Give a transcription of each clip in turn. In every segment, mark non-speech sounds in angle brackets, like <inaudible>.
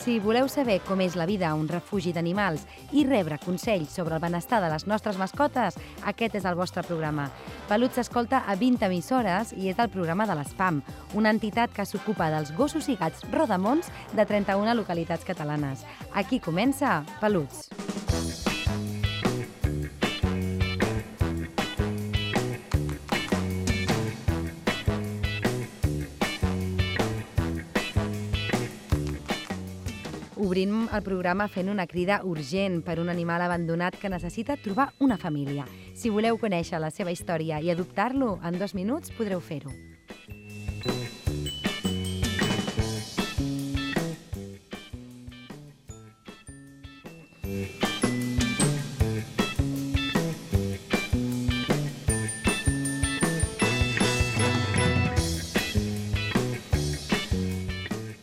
Si voleu saber com és la vida a un refugi d'animals i rebre consells sobre el benestar de les nostres mascotes, aquest és el vostre programa. Peluts s'escolta a 20 emissores i és el programa de l'ESPAM, una entitat que s'ocupa dels gossos i gats rodamons de 31 localitats catalanes. Aquí comença Peluts. Obrim el programa fent una crida urgent per un animal abandonat que necessita trobar una família. Si voleu conèixer la seva història i adoptar-lo, en dos minuts podreu fer-ho.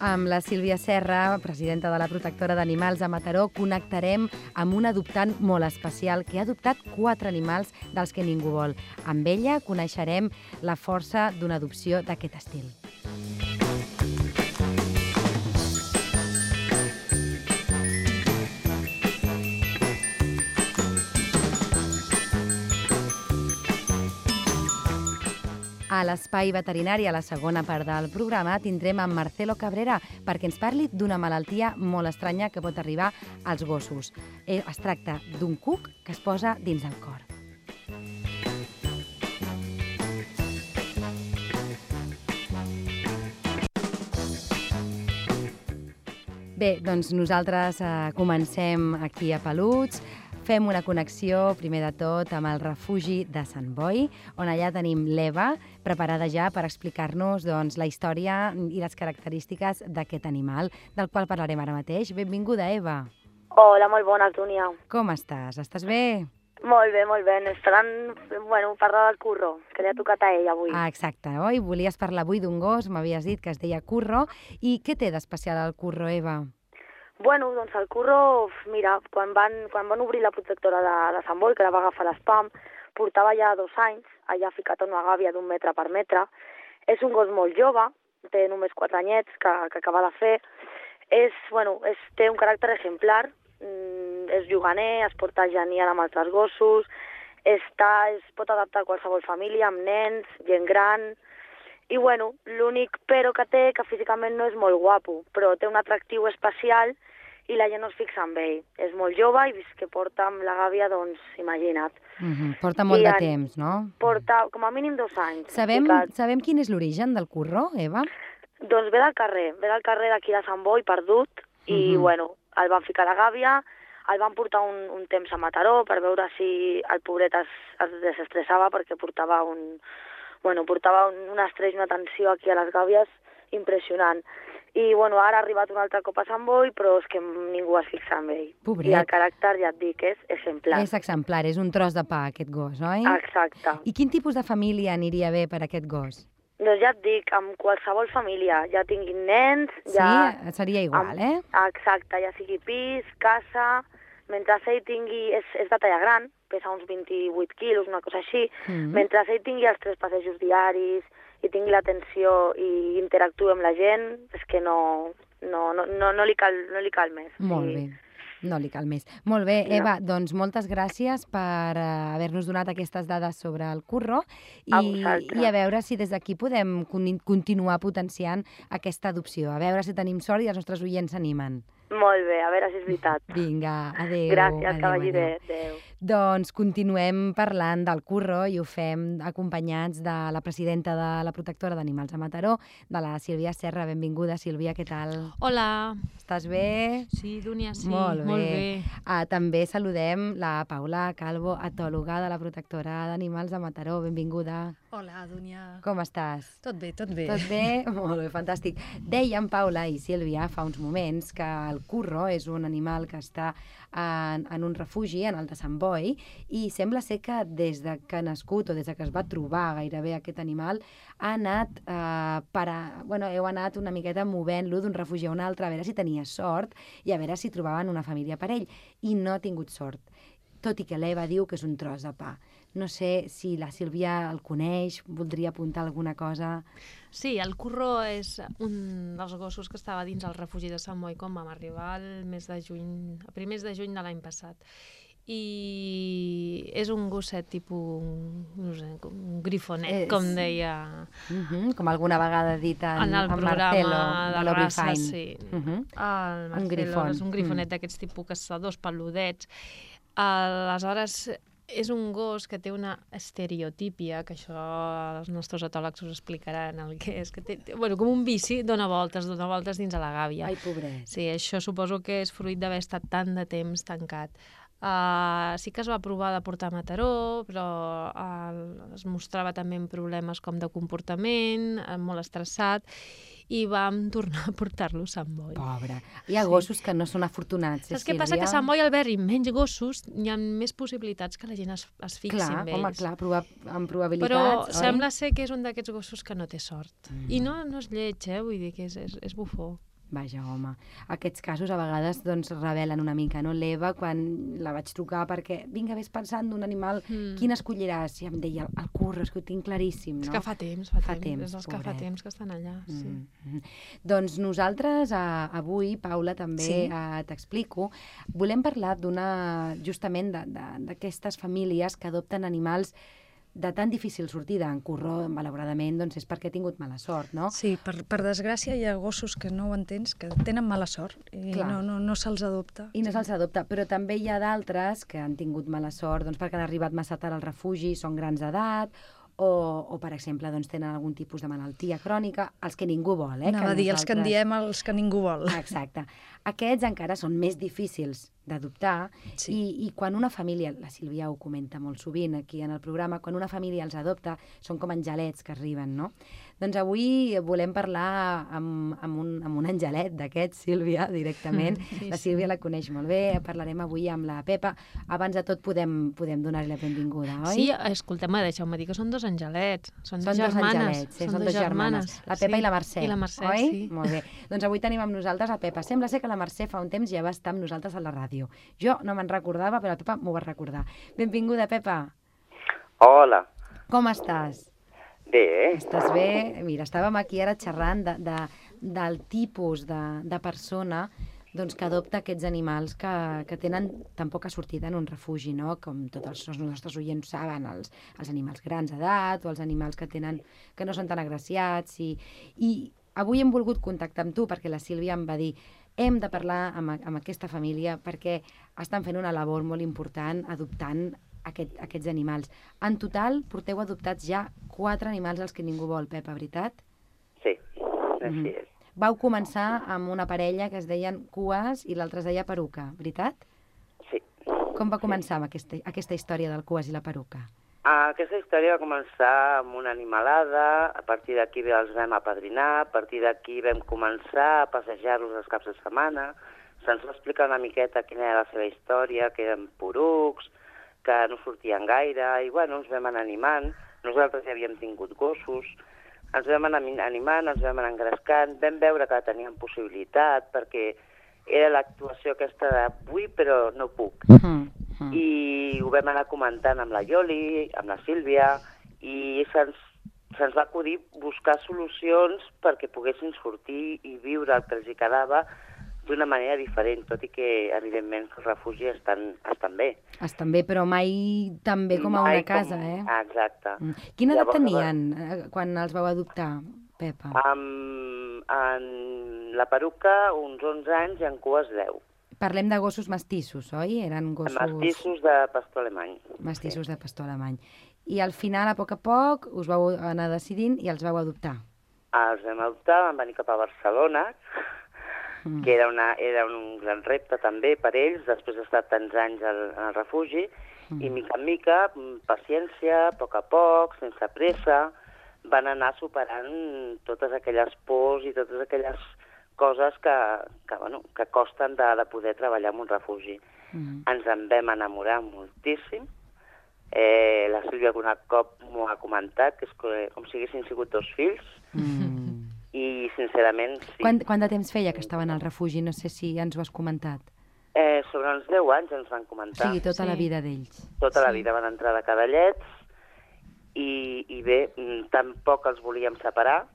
Amb la Sílvia Serra, presidenta de la Protectora d'Animals a Mataró, connectarem amb un adoptant molt especial que ha adoptat quatre animals dels que ningú vol. Amb ella coneixerem la força d'una adopció d'aquest estil. A l'Espai Veterinari, a la segona part del programa, tindrem en Marcelo Cabrera perquè ens parli d'una malaltia molt estranya que pot arribar als gossos. Eh, Es tracta d'un cuc que es posa dins del cor. Bé, doncs nosaltres eh, comencem aquí a Peluts, fem una connexió, primer de tot, amb el refugi de Sant Boi, on allà tenim l'Eva, preparada ja per explicar-nos doncs, la història i les característiques d'aquest animal, del qual parlarem ara mateix. Benvinguda, Eva. Hola, molt bona, Túnia. Com estàs? Estàs bé? Molt bé, molt bé. Esperant, bueno, parlar del curro, que li ha tocat a ell avui. Ah, exacte, oi? Volies parlar avui d'un gos, m'havies dit que es deia Curro. I què té d'especial el Curro, Eva? Bueno, doncs el curro, mira, quan van, quan van obrir la protectora de, de Sant Boi, que la va agafar l'espam, portava ja dos anys, allà ficat en una gàbia d'un metre per metre. És un gos molt jove, té només quatre anyets que, que acaba de fer. És, bueno, és, té un caràcter exemplar, mm, és juganer, es porta genial amb altres gossos, està, es pot adaptar a qualsevol família, amb nens, gent gran... I bueno, l'únic però que té que físicament no és molt guapo, però té un atractiu especial i la gent no es fixa en ell. És molt jove i que porta amb la gàbia, doncs, imagina't. Uh -huh. Porta molt I de temps, no? Porta com a mínim dos anys. Sabem, ficat. sabem quin és l'origen del Curro, Eva? Doncs ve del carrer, ve del carrer d'aquí de Sant Boi, perdut, i Mhm. bueno, el van ficar a la gàbia, el van portar un, un temps a Mataró per veure si el pobret es, es desestressava perquè portava un, bueno, portava un, un estrès i una tensió aquí a les gàbies impressionant. I bueno, ara ha arribat un altre cop a Sant Boi, però és que ningú es fixa en ell. Pobret. I el caràcter, ja et dic, és exemplar. És exemplar, és un tros de pa, aquest gos, oi? Exacte. I quin tipus de família aniria bé per aquest gos? Doncs ja et dic, amb qualsevol família, ja tinguin nens, Sí? ja... Seria igual, Amb- eh? Exacte, ja sigui pis, casa, mentre ell tingui, és, és de talla gran, pesa uns 28 quilos, una cosa així, Mm. mentre ell tingui els tres passejos diaris i tingui l'atenció i interactui amb la gent, és que no, no, no, no, no, li, cal, no li cal més. Molt I- bé. No li cal més. Molt bé, No. Eva, doncs moltes gràcies per eh, haver-nos donat aquestes dades sobre el curro A i, vosaltres. i a veure si des d'aquí podem con- continuar potenciant aquesta adopció. A veure si tenim sort i els nostres oients s'animen. Molt bé, a veure si és veritat. Vinga, adéu. Gràcies, cavaller. adéu. Adéu. Doncs continuem parlant del curro i ho fem acompanyats de la presidenta de la protectora d'animals a Mataró, de la Sílvia Serra. Benvinguda, Sílvia, què tal? Hola. Estàs bé? Sí, Dúnia, sí. Molt bé. Molt bé. Uh, també saludem la Paula Calvo, etòloga de la protectora d'animals de Mataró. Benvinguda. Hola, Dúnia. Com estàs? Tot bé, tot bé. Tot bé? Molt bé, fantàstic. Dèiem, Paula i Sílvia, fa uns moments que el curro és un animal que està en, en un refugi, en el de Sant Boi, i sembla ser que des de que ha nascut o des de que es va trobar gairebé aquest animal ha anat eh, per a, bueno, heu anat una miqueta movent-lo d'un refugi a un altre a veure si tenia sort i a veure si trobaven una família per ell i no ha tingut sort tot i que l'Eva diu que és un tros de pa. No sé si la Sílvia el coneix, voldria apuntar alguna cosa. Sí, el Curro és un dels gossos que estava dins el refugi de Sant Boi quan vam arribar el mes de juny, a primers de juny de l'any passat. I és un gosset tipus, no sé, un grifonet, És- com deia Uh -huh, com alguna vegada dit en, en el en programa Marcelo, de de l'Obri raça, sí. Uh -huh. El Marcelo grifon. és un grifonet Mm. d'aquests tipus caçadors peludets. Aleshores, és un gos que té una estereotípia, que això els nostres etòlegs us explicaran el que és, que té, té- bueno, com un bici, dona voltes, dona voltes dins a la gàbia. Ai, pobret. Sí, això suposo que és fruit d'haver estat tant de temps tancat. Uh, sí que es va provar de portar a Mataró, però uh, es mostrava també amb problemes com de comportament, uh, molt estressat, i vam tornar a portar-lo a Sant Boi. Pobre. Hi ha gossos que no són afortunats. Saps què passa? Que a Sant Boi, al haver-hi menys gossos, hi ha més possibilitats que la gent es, es fixi Clar, home, ells. clar, proba amb probabilitats, Però oi? sembla ser que és un d'aquests gossos que no té sort. Mm. I no, no és lleig, eh? Vull dir que és, és, és bufó. Vaja, home. Aquests casos a vegades doncs, revelen una mica, no? L'Eva, quan la vaig trucar perquè, vinga, vés pensant d'un animal, Mm. quin escolliràs? I em deia, el, el curro, és que ho tinc claríssim, És no? que fa temps, fa, Fa temps. temps, És dels que fa pobret. temps que estan allà, sí. Mm -hmm. Doncs nosaltres eh, avui, Paula, també Sí. eh, t'explico, volem parlar d'una, justament d'aquestes famílies que adopten animals de tan difícil sortida. En Curro, malauradament, doncs és perquè ha tingut mala sort, no? Sí, per, per desgràcia hi ha gossos que no ho entens, que tenen mala sort i Clar. no, no, no se'ls adopta. I no se'ls adopta, però també hi ha d'altres que han tingut mala sort doncs, perquè han arribat massa tard al refugi, són grans d'edat, o, o, per exemple, doncs, tenen algun tipus de malaltia crònica, els que ningú vol, eh? Anava a dir els que en nosaltres- diem els que ningú vol. Exacte. Aquests encara són més difícils d'adoptar Sí. i, i quan una família, la Sílvia ho comenta molt sovint aquí en el programa, quan una família els adopta són com angelets que arriben, no? Doncs avui volem parlar amb, amb, un, amb un angelet d'aquests, Sílvia, directament. <laughs> Sí, la sí. Sílvia la coneix molt bé, parlarem avui amb la Pepa. Abans de tot podem, podem donar-li la benvinguda, oi? Sí, escolteu-me, deixeu-me dir que són dos angelets. Són, Són dos germanes. angelets, sí, són, dos germanes. La Pepa sí. i la Mercè, I la Mercè, oi? sí. Molt bé. Doncs avui tenim amb nosaltres a Pepa. Sembla ser que la Mercè fa un temps ja va estar amb nosaltres a la ràdio. Jo no me'n recordava, però la Pepa m'ho va recordar. Benvinguda, Pepa. Hola. Com estàs? Bé, Estàs bé? Mira, estàvem aquí ara xerrant de, de, del tipus de, de persona doncs, que adopta aquests animals que, que tenen tan poca sortida en un refugi, no? Com tots els, els nostres oients saben, els, els animals grans d'edat o els animals que, tenen, que no són tan agraciats. I, I avui hem volgut contactar amb tu perquè la Sílvia em va dir hem de parlar amb, amb aquesta família perquè estan fent una labor molt important adoptant aquest, aquests animals. En total, porteu adoptats ja quatre animals als que ningú vol, Pepa, veritat? sí, així Mhm. és. Vau començar amb una parella que es deien Cues i l'altra es deia Peruca, veritat? Sí. Com va començar amb aquesta, aquesta història del Cues i la Peruca? Ah, aquesta història va començar amb una animalada, a partir d'aquí els vam apadrinar, a partir d'aquí vam començar a passejar-los els caps de setmana, se'ns va explicar una miqueta quina era la seva història, que eren porucs, que no sortien gaire, i bueno, ens vam anar animant, nosaltres ja havíem tingut gossos, ens vam anar animant, ens vam anar engrescant, vam veure que tenien possibilitat, perquè era l'actuació aquesta de vull però no puc. Mm. Mm. I ho vam anar comentant amb la Ioli, amb la Sílvia, i se'ns se'ns va acudir buscar solucions perquè poguessin sortir i viure el que els hi quedava d'una manera diferent, tot i que, evidentment, els refugis estan, estan bé. Estan bé, però mai tan bé com a Mai una casa, eh? Ah, exacte. Mm. Quina edat tenien eh, quan els vau adoptar, Pepa? Amb, en la peruca, uns 11 anys, i en cues 10. Parlem de gossos mestissos, oi? Eren gossos Mestissos de pastor alemany. mestissos de pastor alemany. I al final, a poc a poc, us vau anar decidint i els vau adoptar. Els vam adoptar, vam venir cap a Barcelona, Mm. que era, una, era un gran repte també per ells, després d'estar tants anys al, al refugi, Mm. i mica en mica, amb paciència, a poc a poc, sense pressa, van anar superant totes aquelles pors i totes aquelles coses que, que, bueno, que costen de, de poder treballar en un refugi. Mm. ens en vam enamorar moltíssim. Eh, la Sílvia algun cop m'ho ha comentat, que és que, com si haguessin sigut dos fills, Mm. I sincerament sí. Quant, quant de temps feia que estaven al refugi? No sé si ja ens ho has comentat. Eh, sobre uns 10 anys ens van O comentar. sigui, tota Sí. la vida d'ells. Tota la Sí. vida van entrar de cadallets i, i bé, mm, tampoc els volíem separar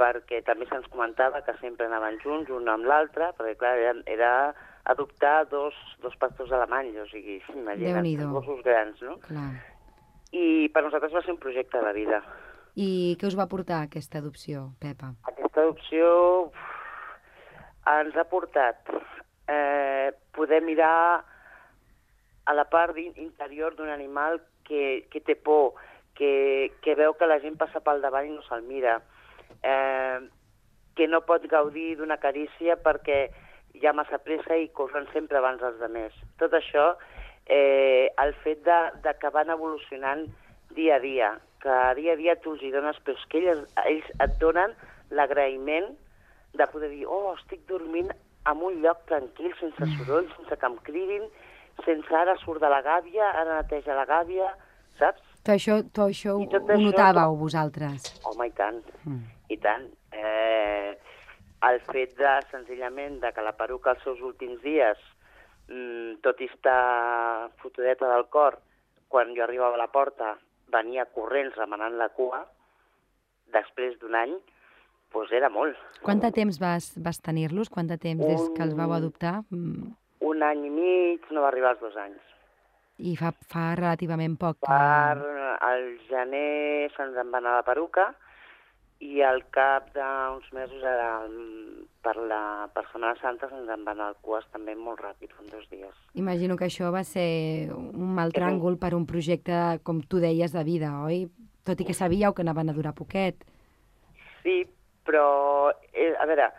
perquè també se'ns comentava que sempre anaven junts, un amb l'altre, perquè clar, era, era adoptar dos, dos pastors alemanys, o sigui, imagina't, gossos grans, no? Clar. I per nosaltres va ser un projecte de vida. I què us va portar aquesta adopció, Pepa? Aquesta adopció ens ha portat eh, poder mirar a la part in- interior d'un animal que, que té por, que, que veu que la gent passa pel davant i no se'l mira, eh, que no pot gaudir d'una carícia perquè hi ha massa pressa i corren sempre abans els altres. Tot això, eh, el fet de, de que van evolucionant dia a dia, que dia a dia tu els hi dones, però és que ells, ells et donen l'agraïment de poder dir, oh, estic dormint en un lloc tranquil, sense soroll, sense que em cridin, sense ara surt de la gàbia, ara neteja la gàbia, saps? Tu això, tu això ho, tot ho això- notàveu vosaltres? Home, i tant, Mm. i tant. Eh, el fet de, senzillament, de que la peruca als seus últims dies, mm, tot i estar fotudeta del cor, quan jo arribava a la porta, venia corrents remenant la cua, després d'un any, doncs era molt. Quant de temps vas, vas tenir-los? Quant de temps des que els vau Un- adoptar? Un any i mig, no va arribar als dos anys. I fa, fa relativament poc que... Per al gener se'ns en va anar la peruca i al cap d'uns mesos, mm, per, la, per Setmana Santa, se'ns en va anar el cues també molt ràpid, en dos dies. Imagino que això va ser un mal tràngol per un projecte, com tu deies, de vida, oi? Tot i que sabíeu que anaven a durar poquet. Sí, però, eh, a veure,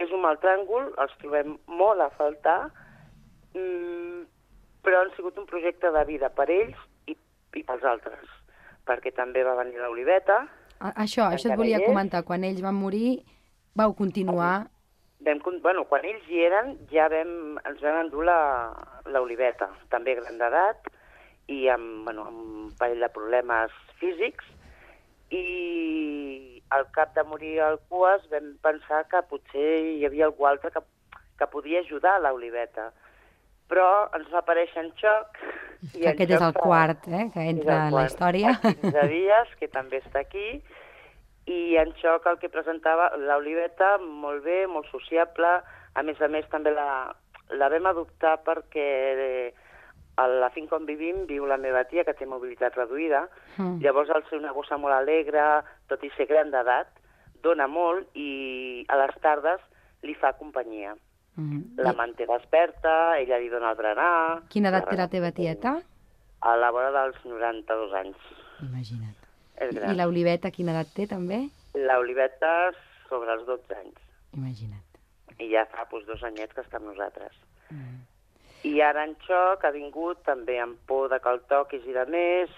és un mal tràngol, els trobem molt a faltar, mm, però han sigut un projecte de vida per ells i, i pels altres, perquè també va venir l'Oliveta, A, això, això et volia és? comentar. Quan ells van morir, vau continuar... vam, bueno, quan ells hi eren, ja vam, ens vam endur la- l'Oliveta, també gran d'edat, i amb, bueno, amb un parell de problemes físics, i al cap de morir el Cues vam pensar que potser hi havia algú altre que, que podia ajudar a l'Oliveta. Però ens va aparèixer en xoc... <laughs> Que aquest és el quart, eh, que entra en la història. Fa 15 <laughs> dies, que també està aquí, i en xoc el que presentava l'Oliveta, molt bé, molt sociable, a més a més també la, la vam adoptar perquè a la finca on vivim viu la meva tia, que té mobilitat reduïda, Mm. llavors al ser una gossa molt alegre, tot i ser gran d'edat, dona molt i a les tardes li fa companyia. Mm. La I manté desperta, ella li dona el berenar... Quina edat té la teva tieta? A la vora dels 92 anys. Imagina't. És I l'Oliveta quina edat té, també? L'Oliveta sobre els 12 anys. Imagina't. I ja fa doncs, dos anyets que està amb nosaltres. Mm. I ara en Xoc ha vingut també amb por de que el toquis i de més,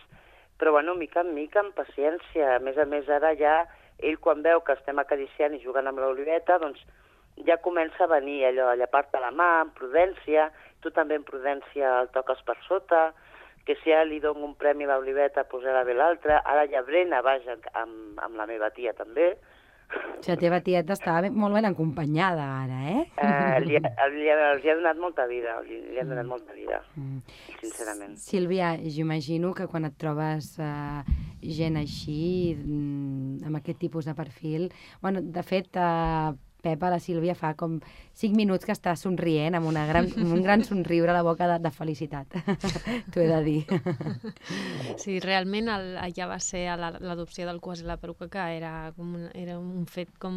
però bueno, mica en mica, amb paciència. A més a més, ara ja ell quan veu que estem acariciant i jugant amb l'Oliveta, doncs ja comença a venir allò, a llepar-te la mà, amb prudència, tu també amb prudència el toques per sota, que si ara li dono un premi a l'Oliveta, posarà bé l'altre, ara ja Brena, vaja, amb, amb la meva tia també, O sigui, la teva tieta està ben- molt ben acompanyada ara, eh? eh, li, ha, li, ha, li ha donat molta vida, li, li ha donat molta vida, Mm. sincerament. Sílvia, jo imagino que quan et trobes eh, gent així, mm, amb aquest tipus de perfil... Bueno, de fet, eh, Pepa, la Sílvia, fa com 5 minuts que està somrient amb, una gran, amb un gran <laughs> somriure a la boca de, de felicitat. <laughs> T'ho he de dir. Sí, realment el, allà va ser a la- l'adopció del quasi la peruca que era, com un, era un fet com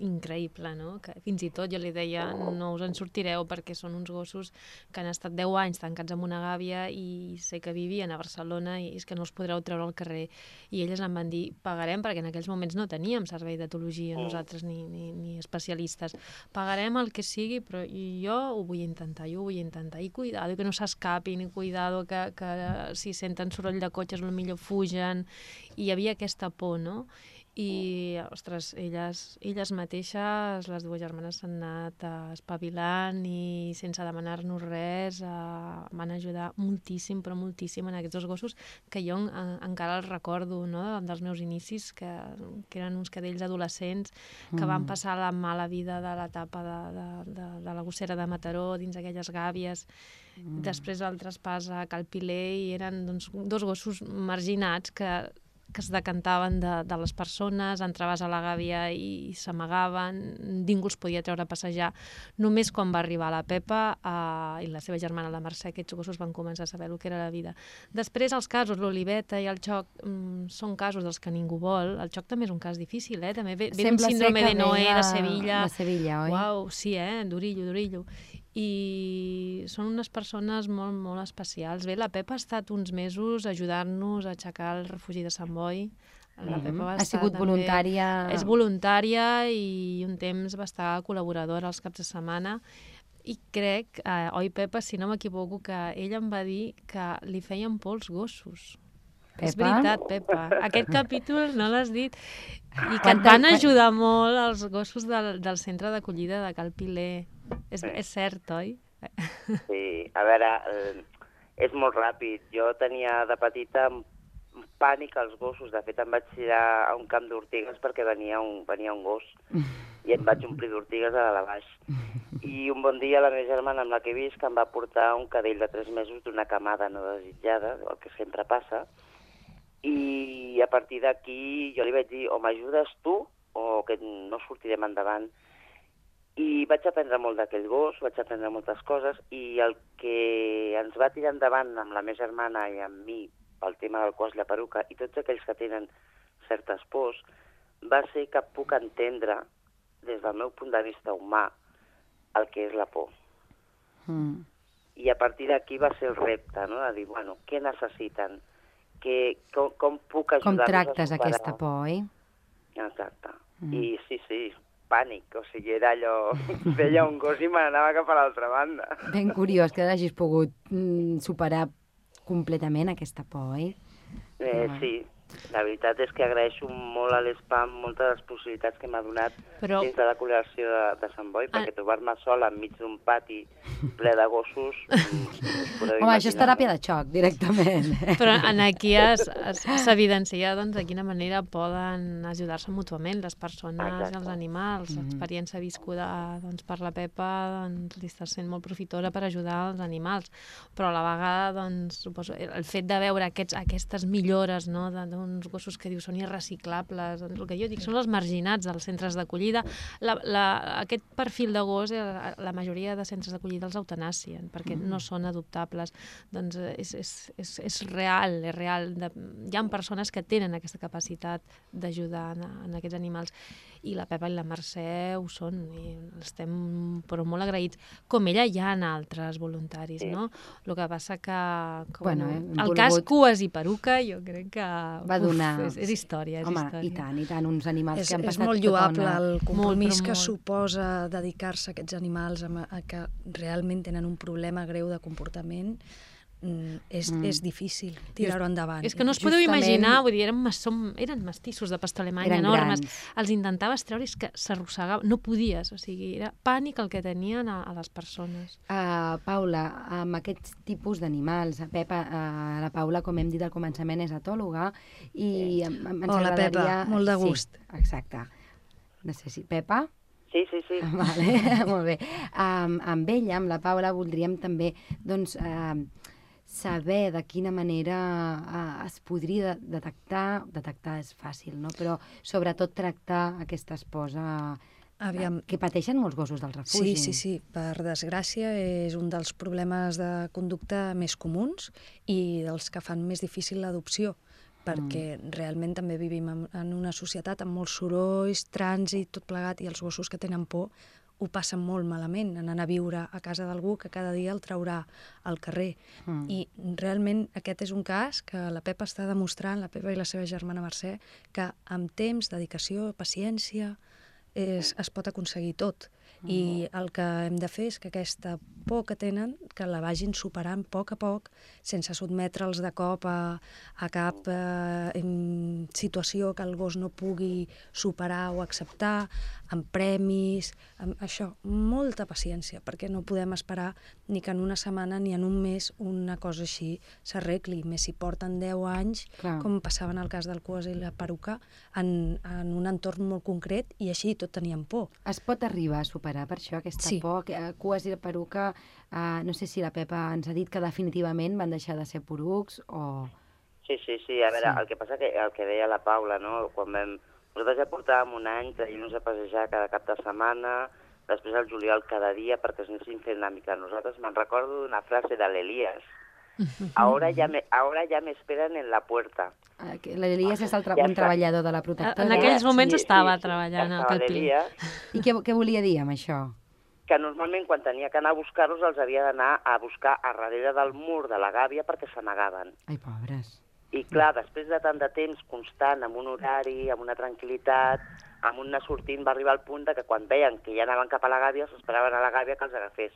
increïble, no? Que fins i tot jo li deia no us en sortireu perquè són uns gossos que han estat 10 anys tancats en una gàbia i sé que vivien a Barcelona i és que no els podreu treure al carrer. I elles em van dir, pagarem, perquè en aquells moments no teníem servei d'etologia nosaltres ni, ni, ni especialistes. Pagarem el que sigui, però jo ho vull intentar, jo ho vull intentar. I cuidado, que no s'escapin, i cuidado que, que si senten soroll de cotxes potser fugen, i hi havia aquesta por, no? I, ostres, elles, elles mateixes, les dues germanes s'han anat espavilant i sense demanar-nos res uh, van ajudar moltíssim, però moltíssim en aquests dos gossos que jo en, encara els recordo no? dels meus inicis, que, que eren uns cadells adolescents que mm. van passar la mala vida de l'etapa de, de, de, de la gossera de Mataró dins aquelles gàbies, mm. després el traspàs a Calpiler i eren doncs, dos gossos marginats que que es decantaven de, de les persones, entraves a la gàbia i, i s'amagaven, ningú els podia treure a passejar. Només quan va arribar la Pepa eh, i la seva germana, la Mercè, aquests gossos van començar a saber el que era la vida. Després, els casos, l'Oliveta i el Xoc, mm, són casos dels que ningú vol. El Xoc també és un cas difícil, eh? També ve, ve un síndrome de Noé de Sevilla. De Sevilla, oi? Uau, sí, eh? Durillo, Durillo i són unes persones molt, molt especials. Bé, la Pepa ha estat uns mesos ajudant-nos a aixecar el refugi de Sant Boi. La Pepa va ha sigut també... voluntària... És voluntària i un temps va estar col·laboradora als caps de setmana i crec, eh, oi Pepa, si no m'equivoco, que ella em va dir que li feien por els gossos. Pepa? És veritat, Pepa. Aquest capítol no l'has dit. I que et van ajudar molt els gossos del, del centre d'acollida de Cal Piler. És, Sí. és cert, oi? Sí, a veure, eh, és molt ràpid. Jo tenia de petita pànic als gossos. De fet, em vaig tirar a un camp d'ortigues perquè venia un, venia un gos i em vaig omplir d'ortigues a dalt a baix. I un bon dia la meva germana amb la que he vist que em va portar un cadell de tres mesos d'una camada no desitjada, el que sempre passa, i a partir d'aquí jo li vaig dir o m'ajudes tu o que no sortirem endavant. I vaig aprendre molt d'aquell gos, vaig aprendre moltes coses, i el que ens va tirar endavant amb la meva germana i amb mi pel tema del cos la peruca, i tots aquells que tenen certes pors, va ser que puc entendre, des del meu punt de vista humà, el que és la por. Mm. I a partir d'aquí va ser el repte, no?, de dir, bueno, què necessiten? Que, com, com puc Com ajudar-los a tractes superar? aquesta por, oi? Exacte. Mm. I sí, sí, pànic, o sigui, era allò... <laughs> Veia un gos i me n'anava cap a l'altra banda. Ben curiós que hagis pogut mm, superar completament aquesta por, oi? Eh, sí, la veritat és que agraeixo molt a l'espam moltes de les possibilitats que m'ha donat Però- dins de la col·lecció de, de Sant Boi, perquè Ah. trobar-me sola enmig d'un pati ple de gossos... <laughs> mm, Home, això és teràpia de xoc, directament. <laughs> Però en aquí s'evidencia doncs, de quina manera poden ajudar-se mútuament les persones Exacte. i els animals. Mhm. L'experiència viscuda doncs, per la Pepa doncs, li està sent molt profitosa per ajudar els animals. Però a la vegada, doncs, suposo, el fet de veure aquests, aquestes millores no, de- d'uns gossos que diu són irreciclables, doncs, el que jo dic són els marginats dels centres d'acollida. Aquest perfil de gos, eh, la majoria de centres d'acollida els eutanasien, perquè no són adoptables. Doncs eh, és, és, és, és real, és real. De, hi ha persones que tenen aquesta capacitat d'ajudar en, en aquests animals i la Pepa i la Mercè ho són i estem però molt agraïts. Com ella hi ha altres voluntaris, Sí. no? El que passa que, que Bueno, eh, el cas volgut- Cues i Peruca jo crec que Va donar... uf, és, és història, és Home, història. i tant, i tant, uns animals És, que han és passat molt tota lloable una... el compromís que molt. suposa dedicar-se a aquests animals amb, a, que realment tenen un problema greu de comportament. Mm, és, Mm. és difícil tirar-ho endavant. És que no us podeu Justament- imaginar, vull dir, eren, som, eren mestissos de pastor alemany Eren enormes. grans. Els intentaves treure i és que s'arrossegaven, no podies, o sigui, era pànic el que tenien a, a les persones. Uh, Paula, amb aquests tipus d'animals, Pepa, uh, la Paula, com hem dit al començament, és etòloga i em, ens Hola, Pepa, agradaria... molt de gust. Sí, exacte. No sé si... Pepa? Sí, sí, sí. <laughs> Vale, <laughs> molt bé. Um, amb ella, amb la Paula, voldríem també doncs, uh, saber de quina manera uh, es podria de- detectar, detectar és fàcil, no? però sobretot tractar aquesta esposa Aviam, que pateixen molts gossos del refugi. Sí, sí, sí. Per desgràcia, és un dels problemes de conducta més comuns i dels que fan més difícil l'adopció, perquè mm. realment també vivim en, en una societat amb molts sorolls, trànsit, tot plegat, i els gossos que tenen por ho passen molt malament, anant a viure a casa d'algú que cada dia el traurà al carrer. Mm. I realment aquest és un cas que la Pepa està demostrant, la Pepa i la seva germana Mercè, que amb temps, dedicació, paciència, és, es pot aconseguir tot. I el que hem de fer és que aquesta por que tenen, que la vagin superant a poc a poc, sense sotmetre'ls de cop a, a cap eh, situació que el gos no pugui superar o acceptar, amb premis, amb això, molta paciència, perquè no podem esperar ni que en una setmana ni en un mes una cosa així s'arregli, més si porten 10 anys, Clar. com passava en el cas del Cues i la peruca, en, en un entorn molt concret, i així tot tenien por. Es pot arribar a superar per això aquesta Sí. por? Que, eh, cues i peruca, eh, no sé si la Pepa ens ha dit que definitivament van deixar de ser porucs o... Sí, sí, sí. A veure, Sí. el que passa que el que deia la Paula, no? Quan vam... Nosaltres ja portàvem un any traient-nos a passejar cada cap de setmana, després el juliol cada dia perquè es anessin fent una mica. Nosaltres me'n recordo d'una frase de l'Elias. Ahora ya, me, ahora ya me esperan en la puerta. Que L'Elias és el tra Ja un està. treballador de la protectora. En aquells moments Sí, estava sí, sí, treballant estava al l'Elias, I què, què volia dir amb això? que normalment quan tenia que anar a buscar-los els havia d'anar a buscar a darrere del mur de la gàbia perquè s'amagaven. Ai, pobres. I clar, després de tant de temps constant, amb un horari, amb una tranquil·litat, amb un anar sortint, va arribar al punt de que quan veien que ja anaven cap a la gàbia, s'esperaven a la gàbia que els agafés.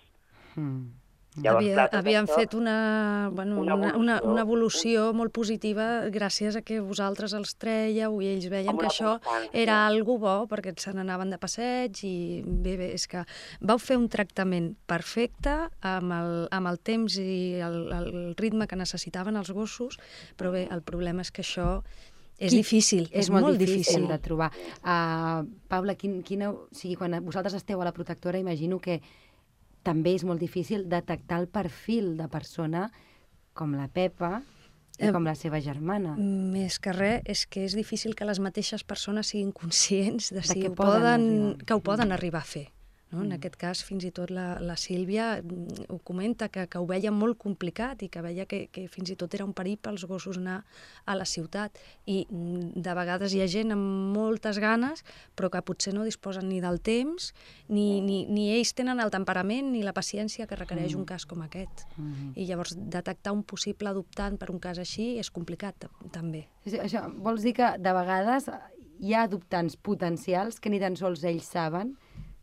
Mm. Llavors, Havia, clar, havien això- fet una, bueno, una una, una, evolució. una evolució molt positiva gràcies a que vosaltres els treieu i ells veien que això constància. era algo bo perquè se n'anaven de passeig i bé, bé, és que vau fer un tractament perfecte amb el, amb el temps i el, el ritme que necessitaven els gossos, però bé, el problema és que això és difícil, és, molt difícil. de trobar. Uh, Paula, quin, quina, o sigui, quan vosaltres esteu a la protectora, imagino que també és molt difícil detectar el perfil de persona com la Pepa i com la seva germana. Més que res, és que és difícil que les mateixes persones siguin conscients de, De si que ho poden poden, arribar. que ho poden arribar a fer. No? En aquest cas, fins i tot la, la Sílvia mm, ho comenta, que, que ho veia molt complicat i que veia que, que fins i tot era un perill pels gossos anar a la ciutat. I mm, de vegades hi ha gent amb moltes ganes, però que potser no disposen ni del temps, ni, ni, ni ells tenen el temperament ni la paciència que requereix un cas com aquest. Mhm. I llavors detectar un possible adoptant per un cas així és complicat ta- també. Sí, Això vols dir que de vegades hi ha adoptants potencials que ni tan sols ells saben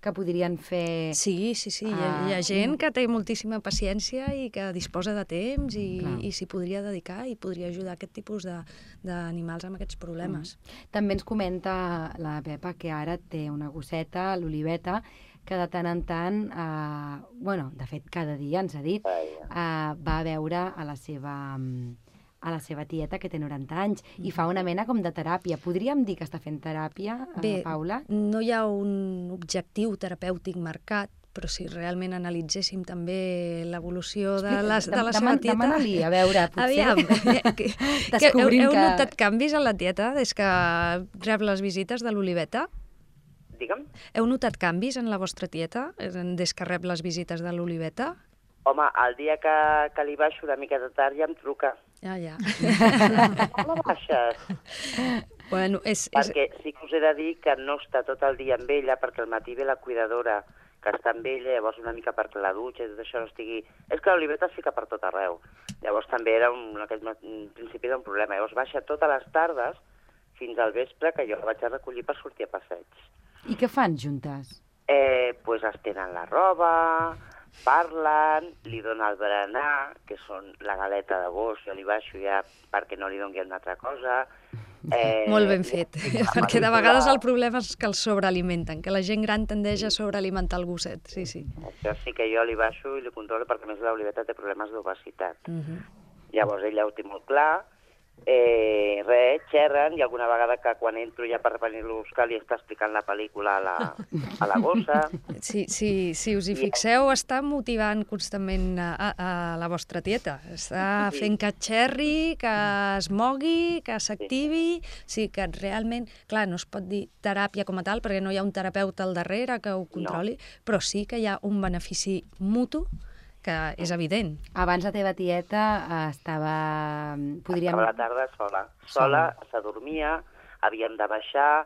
que podrien fer... Sí, sí, sí. Hi ha, hi ha gent que té moltíssima paciència i que disposa de temps i, Clar. i s'hi podria dedicar i podria ajudar aquest tipus de- d'animals amb aquests problemes. També ens comenta la Pepa que ara té una gosseta, l'Oliveta, que de tant en tant, eh, bueno, de fet cada dia ens ha dit, eh, va a veure a la seva mm, a la seva tieta, que té 90 anys, i fa una mena com de teràpia. Podríem dir que està fent teràpia, eh, Bé, Paula? no hi ha un objectiu terapèutic marcat, però si realment analitzéssim també l'evolució de, les, de la seva tieta... demana-li, a veure, <laughs> potser Aviam, eh, que, que <laughs> heu, heu notat canvis en la tieta des que rep les visites de l'Oliveta? Digue'm? Heu notat canvis en la vostra tieta des que rep les visites de l'Oliveta? Home, el dia que, que li baixo una mica de tard ja em truca. Ja. Com la baixes? bueno, és, és, Perquè sí que us he de dir que no està tot el dia amb ella, perquè al matí ve la cuidadora que està amb ella, llavors una mica perquè la dutxa i tot això no estigui... És que l'Oliveta es fica per tot arreu. Llavors també era un, en aquest principi era un problema. Llavors baixa totes les tardes fins al vespre que jo la vaig a recollir per sortir a passeig. I què fan juntes? Eh, pues es tenen la roba, parlen, li dona el berenar, que són la galeta de gos, jo li baixo ja perquè no li doni una altra cosa. Eh, <laughs> Molt ben fet, li- la perquè de vegades el problema és que els sobrealimenten, que la gent gran tendeix a sobrealimentar el gosset, sí, sí. Això sí que jo li baixo i li controlo perquè més l'Oliveta té problemes d'obesitat. Uh -huh. Llavors ella ho té molt clar, eh, res, xerren, i alguna vegada que quan entro ja per venir-lo a buscar li està explicant la pel·lícula a la, a la gossa. Sí, sí, si us hi fixeu, està motivant constantment a, a, la vostra tieta. Està Sí. fent que xerri, que es mogui, que s'activi... Sí, que realment... Clar, no es pot dir teràpia com a tal, perquè no hi ha un terapeuta al darrere que ho controli, però sí que hi ha un benefici mutu que és evident. Abans la teva tieta eh, estava... Podríem... Estava a la tarda sola. Sola, s'adormia, havíem de baixar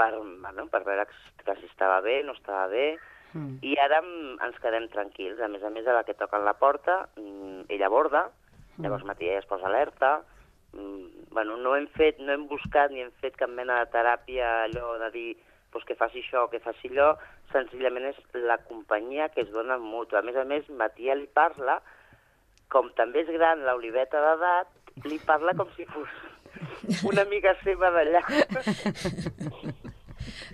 per, bueno, per veure que, si estava bé, no estava bé, Mm. i ara mm, ens quedem tranquils. A més a més, a la que toquen la porta, mm, ella borda, llavors Matia es posa alerta, mm, bueno, no hem fet, no hem buscat ni hem fet cap mena de teràpia allò de dir doncs que faci això, que faci allò, senzillament és la companyia que es dona mutu. A més a més, Matia li parla, com també és gran l'Oliveta d'edat, li parla com si fos una amiga seva d'allà. <laughs>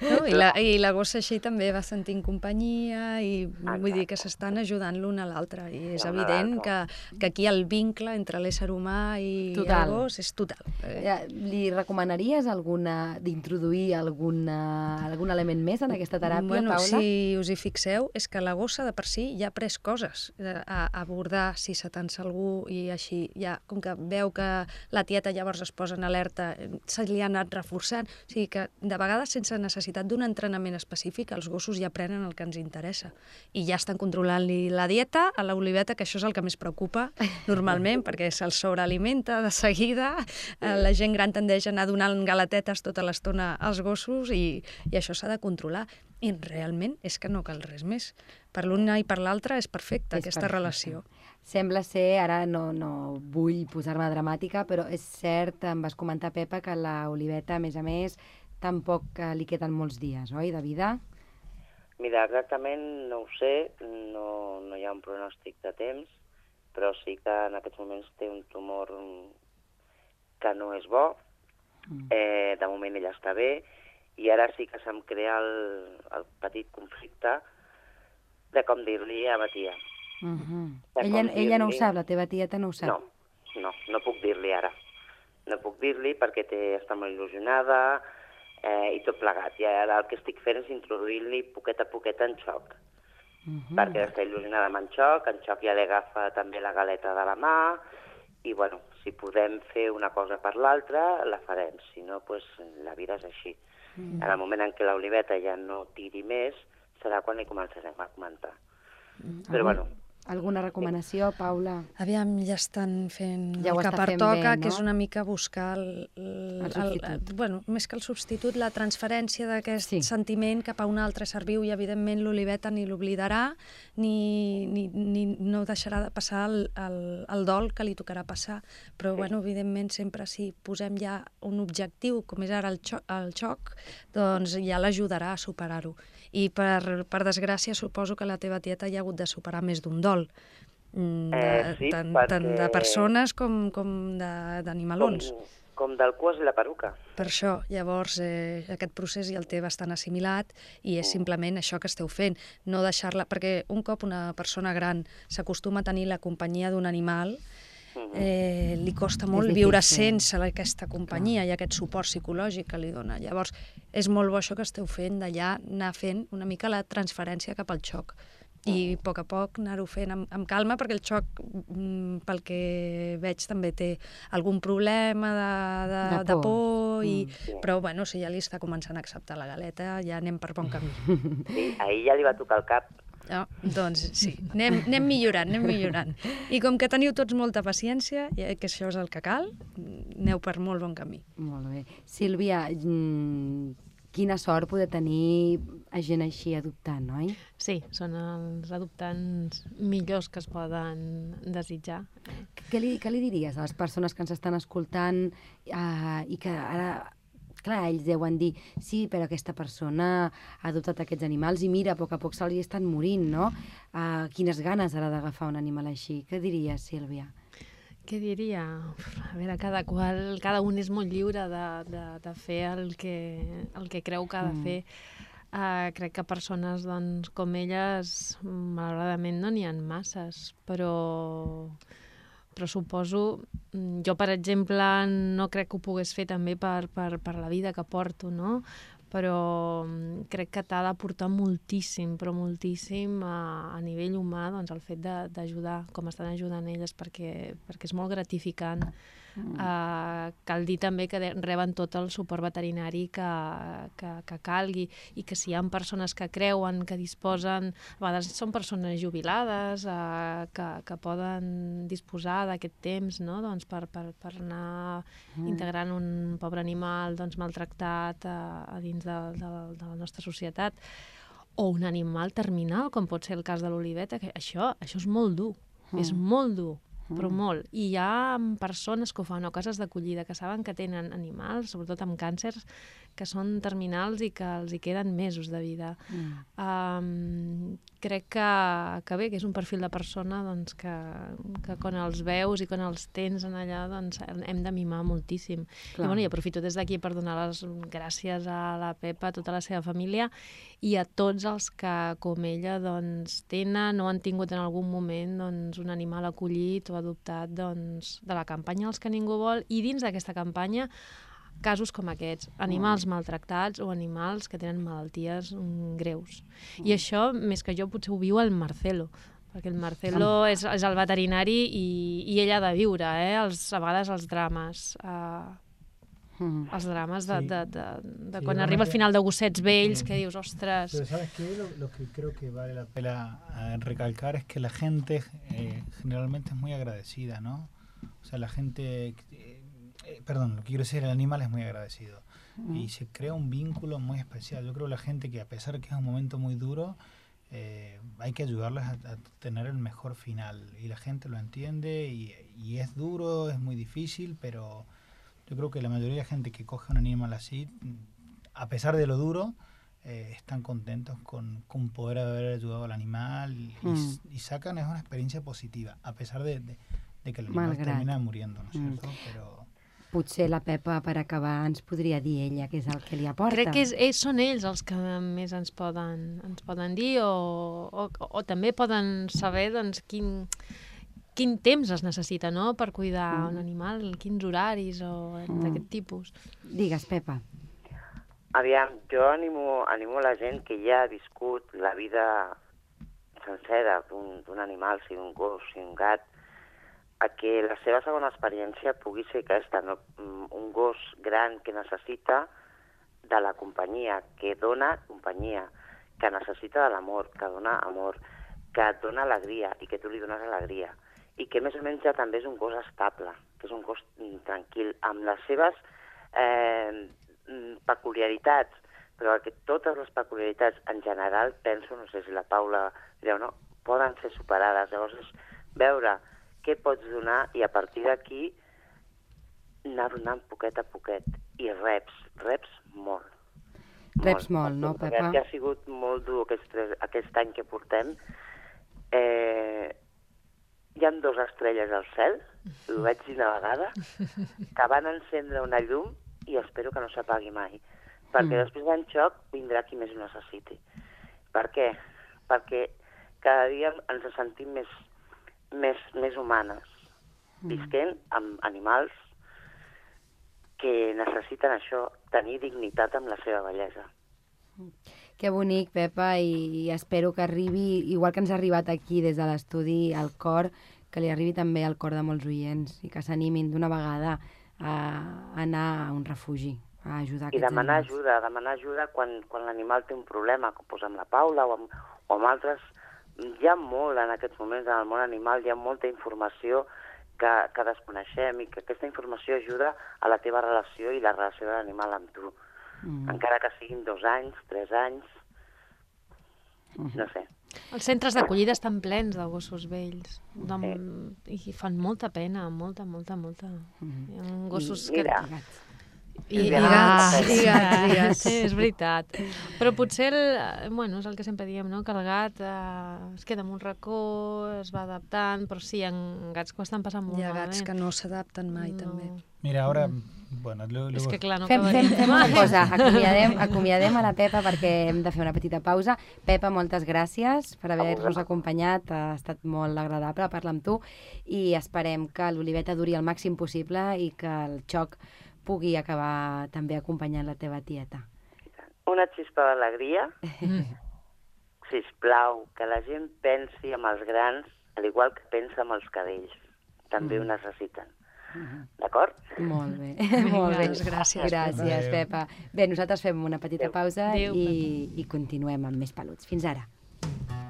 No? I, la, <laughs> I la gossa així també va sentint companyia i Exacte. vull dir que s'estan ajudant l'un a l'altre i és evident que, que aquí el vincle entre l'ésser humà i Total. el gos és total. Eh, Ja, Li recomanaries alguna d'introduir alguna, algun element més en aquesta teràpia, bueno, Paula? si us hi fixeu, és que la gossa de per si ja ha pres coses eh, a, a abordar si s'atansa algú i així, ja, com que veu que la tieta llavors es posa en alerta, eh, se li ha anat reforçant. O sigui que de vegades sense necessitat d'un entrenament específic els gossos ja prenen el que ens interessa i ja estan controlant-li la dieta a l'oliveta, que això és el que més preocupa normalment, perquè se'ls sobrealimenta de seguida, eh, la gent gran tendeix a anar donant galatetes tota l'estona als gossos i, i això s'ha de controlar. I realment és que no cal res més. Per l'una i per l'altra és perfecta És aquesta perfecte. relació. Sembla ser, ara no, no vull posar-me dramàtica, però és cert, em vas comentar, Pepa, que la Oliveta, a més a més, tampoc eh, li queden molts dies, oi, de vida? Mira, exactament no ho sé, no, no hi ha un pronòstic de temps, però sí que en aquests moments té un tumor mm, que no és bo, eh, de moment ella està bé, i ara sí que se'm crea el, el petit conflicte de com dir-li a Matia. Uh -huh. De ella, ella no ho sap, la teva tieta no ho sap. No, no, no puc dir-li ara. No puc dir-li perquè té, està molt il·lusionada eh, i tot plegat. I ara el que estic fent és introduir-li poquet a poquet en xoc. Uh -huh. perquè està il·lusionada amb en Xoc, en Xoc ja li agafa també la galeta de la mà, i bueno, si podem fer una cosa per l'altra, la farem, si no, pues, la vida és així. Mm. En el moment en què l'Oliveta ja no tiri més, serà quan li començarem a comentar. Però bueno, Alguna recomanació, Paula? Aviam, ja estan fent Ja el que pertoca, bé, que és no? una mica buscar el, el, El substitut. bueno, més que el substitut, la transferència d'aquest Sí. sí. sentiment cap a un altre ser viu i evidentment l'Oliveta ni l'oblidarà ni, ni, ni no deixarà de passar el, el, el dol que li tocarà passar, però bueno, evidentment sempre si posem ja un objectiu com és ara el, xo el xoc, doncs ja l'ajudarà a superar-ho. I per, per desgràcia suposo que la teva tieta ja ha hagut de superar més d'un dol, mm, de, Eh, sí, tant, perquè- tant de persones com, com de- com, d'animalons. com del cos i la peruca. Per això, llavors, eh, aquest procés ja el té bastant assimilat i és simplement això que esteu fent, no deixar-la... Perquè un cop una persona gran s'acostuma a tenir la companyia d'un animal, eh, li costa molt viure sense aquesta companyia i aquest suport psicològic que li dona. Llavors, és molt bo això que esteu fent, d'allà anar fent una mica la transferència cap al xoc i a poc a poc anar-ho fent amb, amb calma perquè el xoc, mm, pel que veig, també té algun problema de, de, De de por. por, i, Mm. però bueno, si ja li està començant a acceptar la galeta, ja anem per bon camí. <laughs> Sí, ahir ja li va tocar el cap. No? Doncs sí, anem, anem millorant, anem millorant. I com que teniu tots molta paciència, i que això és el que cal, aneu per molt bon camí. Molt bé. Sílvia, mm, quina sort poder tenir a gent així adoptant, oi? Sí, són els adoptants millors que es poden desitjar. Què li, què li diries a les persones que ens estan escoltant uh, i que ara, clar, ells deuen dir sí, però aquesta persona ha adoptat aquests animals i mira, a poc a poc se'ls estan morint, no? Uh, quines ganes ara d'agafar un animal així. Què diries, Sílvia? Què diria? A veure, cada qual, cada un és molt lliure de, de, de fer el que, el que creu que ha de Mm. fer. Uh, crec que persones doncs, com elles, malauradament, no n'hi ha masses, però, però suposo... mm, Jo, per exemple, no crec que ho pogués fer també per, per, per la vida que porto, no? però mm, crec que t'ha d'aportar moltíssim, però moltíssim a, a nivell humà doncs, el fet de- d'ajudar, com estan ajudant elles, perquè, perquè és molt gratificant. Mm. Uh, cal dir també que reben tot el suport veterinari que, que, que calgui i que si hi ha persones que creuen, que disposen, a vegades són persones jubilades, uh, que, que poden disposar d'aquest temps no? doncs per, per, per anar mm. integrant un pobre animal doncs, maltractat a, a dins de, de, de la nostra societat o un animal terminal, com pot ser el cas de l'oliveta, que això, això és molt dur, mm. és molt dur, però molt. I hi ha persones que ho fan, o cases d'acollida, que saben que tenen animals, sobretot amb càncers, que són terminals i que els hi queden mesos de vida. Mm. Um, crec que, que bé, que és un perfil de persona doncs, que, que quan els veus i quan els tens en allà doncs, hem de mimar moltíssim. Clar. I, bueno, i aprofito des d'aquí per donar les gràcies a la Pepa, a tota la seva família i a tots els que, com ella, doncs, tenen o han tingut en algun moment doncs, un animal acollit o adoptat doncs, de la campanya Els que ningú vol i dins d'aquesta campanya casos com aquests, animals mm. maltractats o animals que tenen malalties mm, greus. Mm. I això, més que jo, potser ho viu el Marcelo, perquè el Marcelo mm. és, és el veterinari i, i ell ha de viure, eh? els, a vegades els drames. Uh, mm. els drames de, sí. de, de, de sí, quan arriba al final de gossets vells, que dius, ostres... Pero ¿sabes qué? Lo, lo que creo que vale la pena eh, recalcar es que la gente eh, generalmente es muy agradecida, ¿no? O sea, la gente... Eh, perdón, lo que quiero decir, el animal es muy agradecido. Y se crea un vínculo muy especial. Yo creo que la gente que a pesar de que es un momento muy duro, eh, hay que ayudarles a, tener el mejor final. Y la gente lo entiende y, y, es duro, es muy difícil, pero yo creo que la mayoría de la gente que coge un animal así, a pesar de lo duro, eh, están contentos con, con, poder haber ayudado al animal y, mm. y, sacan es una experiencia positiva, a pesar de, de, de que el animal termina muriendo, ¿no es cierto? Mm. Pero potser la Pepa, per acabar, ens podria dir ella què és el que li aporta. Crec que és, ells són ells els que més ens poden, ens poden dir o, o, o també poden saber doncs, quin, quin temps es necessita no? per cuidar mm. un animal, quins horaris o mm. d'aquest tipus. Digues, Pepa. Aviam, jo animo, animo la gent que ja ha viscut la vida sencera d'un animal, sigui un gos, sigui un gat, a que la seva segona experiència pugui ser aquesta, no? Mm, un gos gran que necessita de la companyia, que dona companyia, que necessita de l'amor, que dona amor, que et dona alegria i que tu li dones alegria. I que més o menys ja també és un gos estable, que és un gos mm, tranquil, amb les seves eh, mm, peculiaritats, però que totes les peculiaritats en general, penso, no sé si la Paula direu, no, poden ser superades. Llavors veure què pots donar i a partir d'aquí anar donant poquet a poquet. I reps, reps molt. Reps molt, molt no, Pepa? Que ha sigut molt dur aquest, aquest any que portem. Eh, hi han dues estrelles al cel, ho vaig dir una vegada, que van encendre una llum i espero que no s'apagui mai. Perquè mm. després d'en xoc vindrà qui més ho necessiti. Per què? Perquè cada dia ens sentim més més, més humanes, mm. visquent amb animals que necessiten això, tenir dignitat amb la seva bellesa. Que bonic, Pepa, i espero que arribi, igual que ens ha arribat aquí des de l'estudi al cor, que li arribi també al cor de molts oients i que s'animin d'una vegada a anar a un refugi, a ajudar I demanar animals. ajuda, demanar ajuda quan, quan l'animal té un problema, com pues, amb la Paula o amb, o amb altres hi ha molt en aquests moments en el món animal, hi ha molta informació que, que desconeixem i que aquesta informació ajuda a la teva relació i la relació de l'animal amb tu. Mm. Encara que siguin dos anys, tres anys, mm. no sé. Els centres d'acollida estan plens de gossos vells de... sí. i fan molta pena, molta, molta, molta. Mm. Hi ha gossos I, mira, que... I, i gats, i gats, i gats. Sí, és veritat. Però potser, el, bueno, és el que sempre diem, no? que el gat eh, es queda en un racó, es va adaptant, però sí, ha gats que ho estan passant molt malament. Hi ha gats que no s'adapten mai, no. també. Mira, ara... Mm. Bueno, luego... És que clar, no fem, fem, fem una cosa, acomiadem, acomiadem a la Pepa perquè hem de fer una petita pausa. Pepa, moltes gràcies per haver-nos acompanyat, ha estat molt agradable parlar amb tu i esperem que l'Oliveta duri el màxim possible i que el xoc pugui acabar també acompanyant la teva tieta. Una xispa d'alegria. si plau, que la gent pensi amb els grans, al igual que pensa amb els cadells. També mm. ho necessiten. Mm-hmm. D'acord? Molt bé, <laughs> molt bé. Gràcies, gràcies Pepa. Bé, nosaltres fem una petita Adeu. pausa i, i continuem amb més peluts. Fins ara.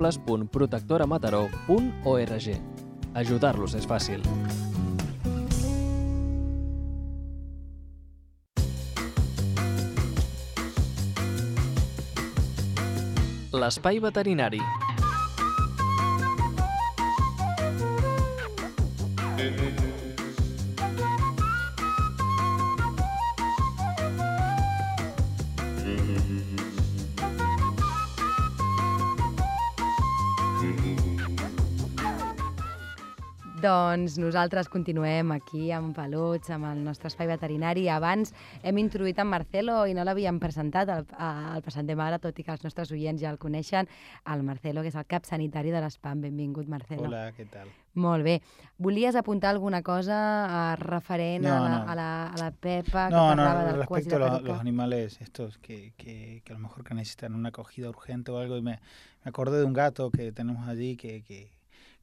www.protectoramataró.org Ajudar-los és fàcil. L'espai veterinari. Doncs nosaltres continuem aquí amb Peluts, amb el nostre espai veterinari. Abans hem introduït en Marcelo i no l'havíem presentat al, al passat de mare, tot i que els nostres oients ja el coneixen, el Marcelo, que és el cap sanitari de l'ESPAM. Benvingut, Marcelo. Hola, què tal? Molt bé. Volies apuntar alguna cosa eh, referent No, a, la, no. a, la, a la Pepa, que No, no, parlava del respecto a los, los animales estos que, que, que a lo mejor que necesitan una acogida urgente o algo, y me, me acordé de un gato que tenemos allí que, que,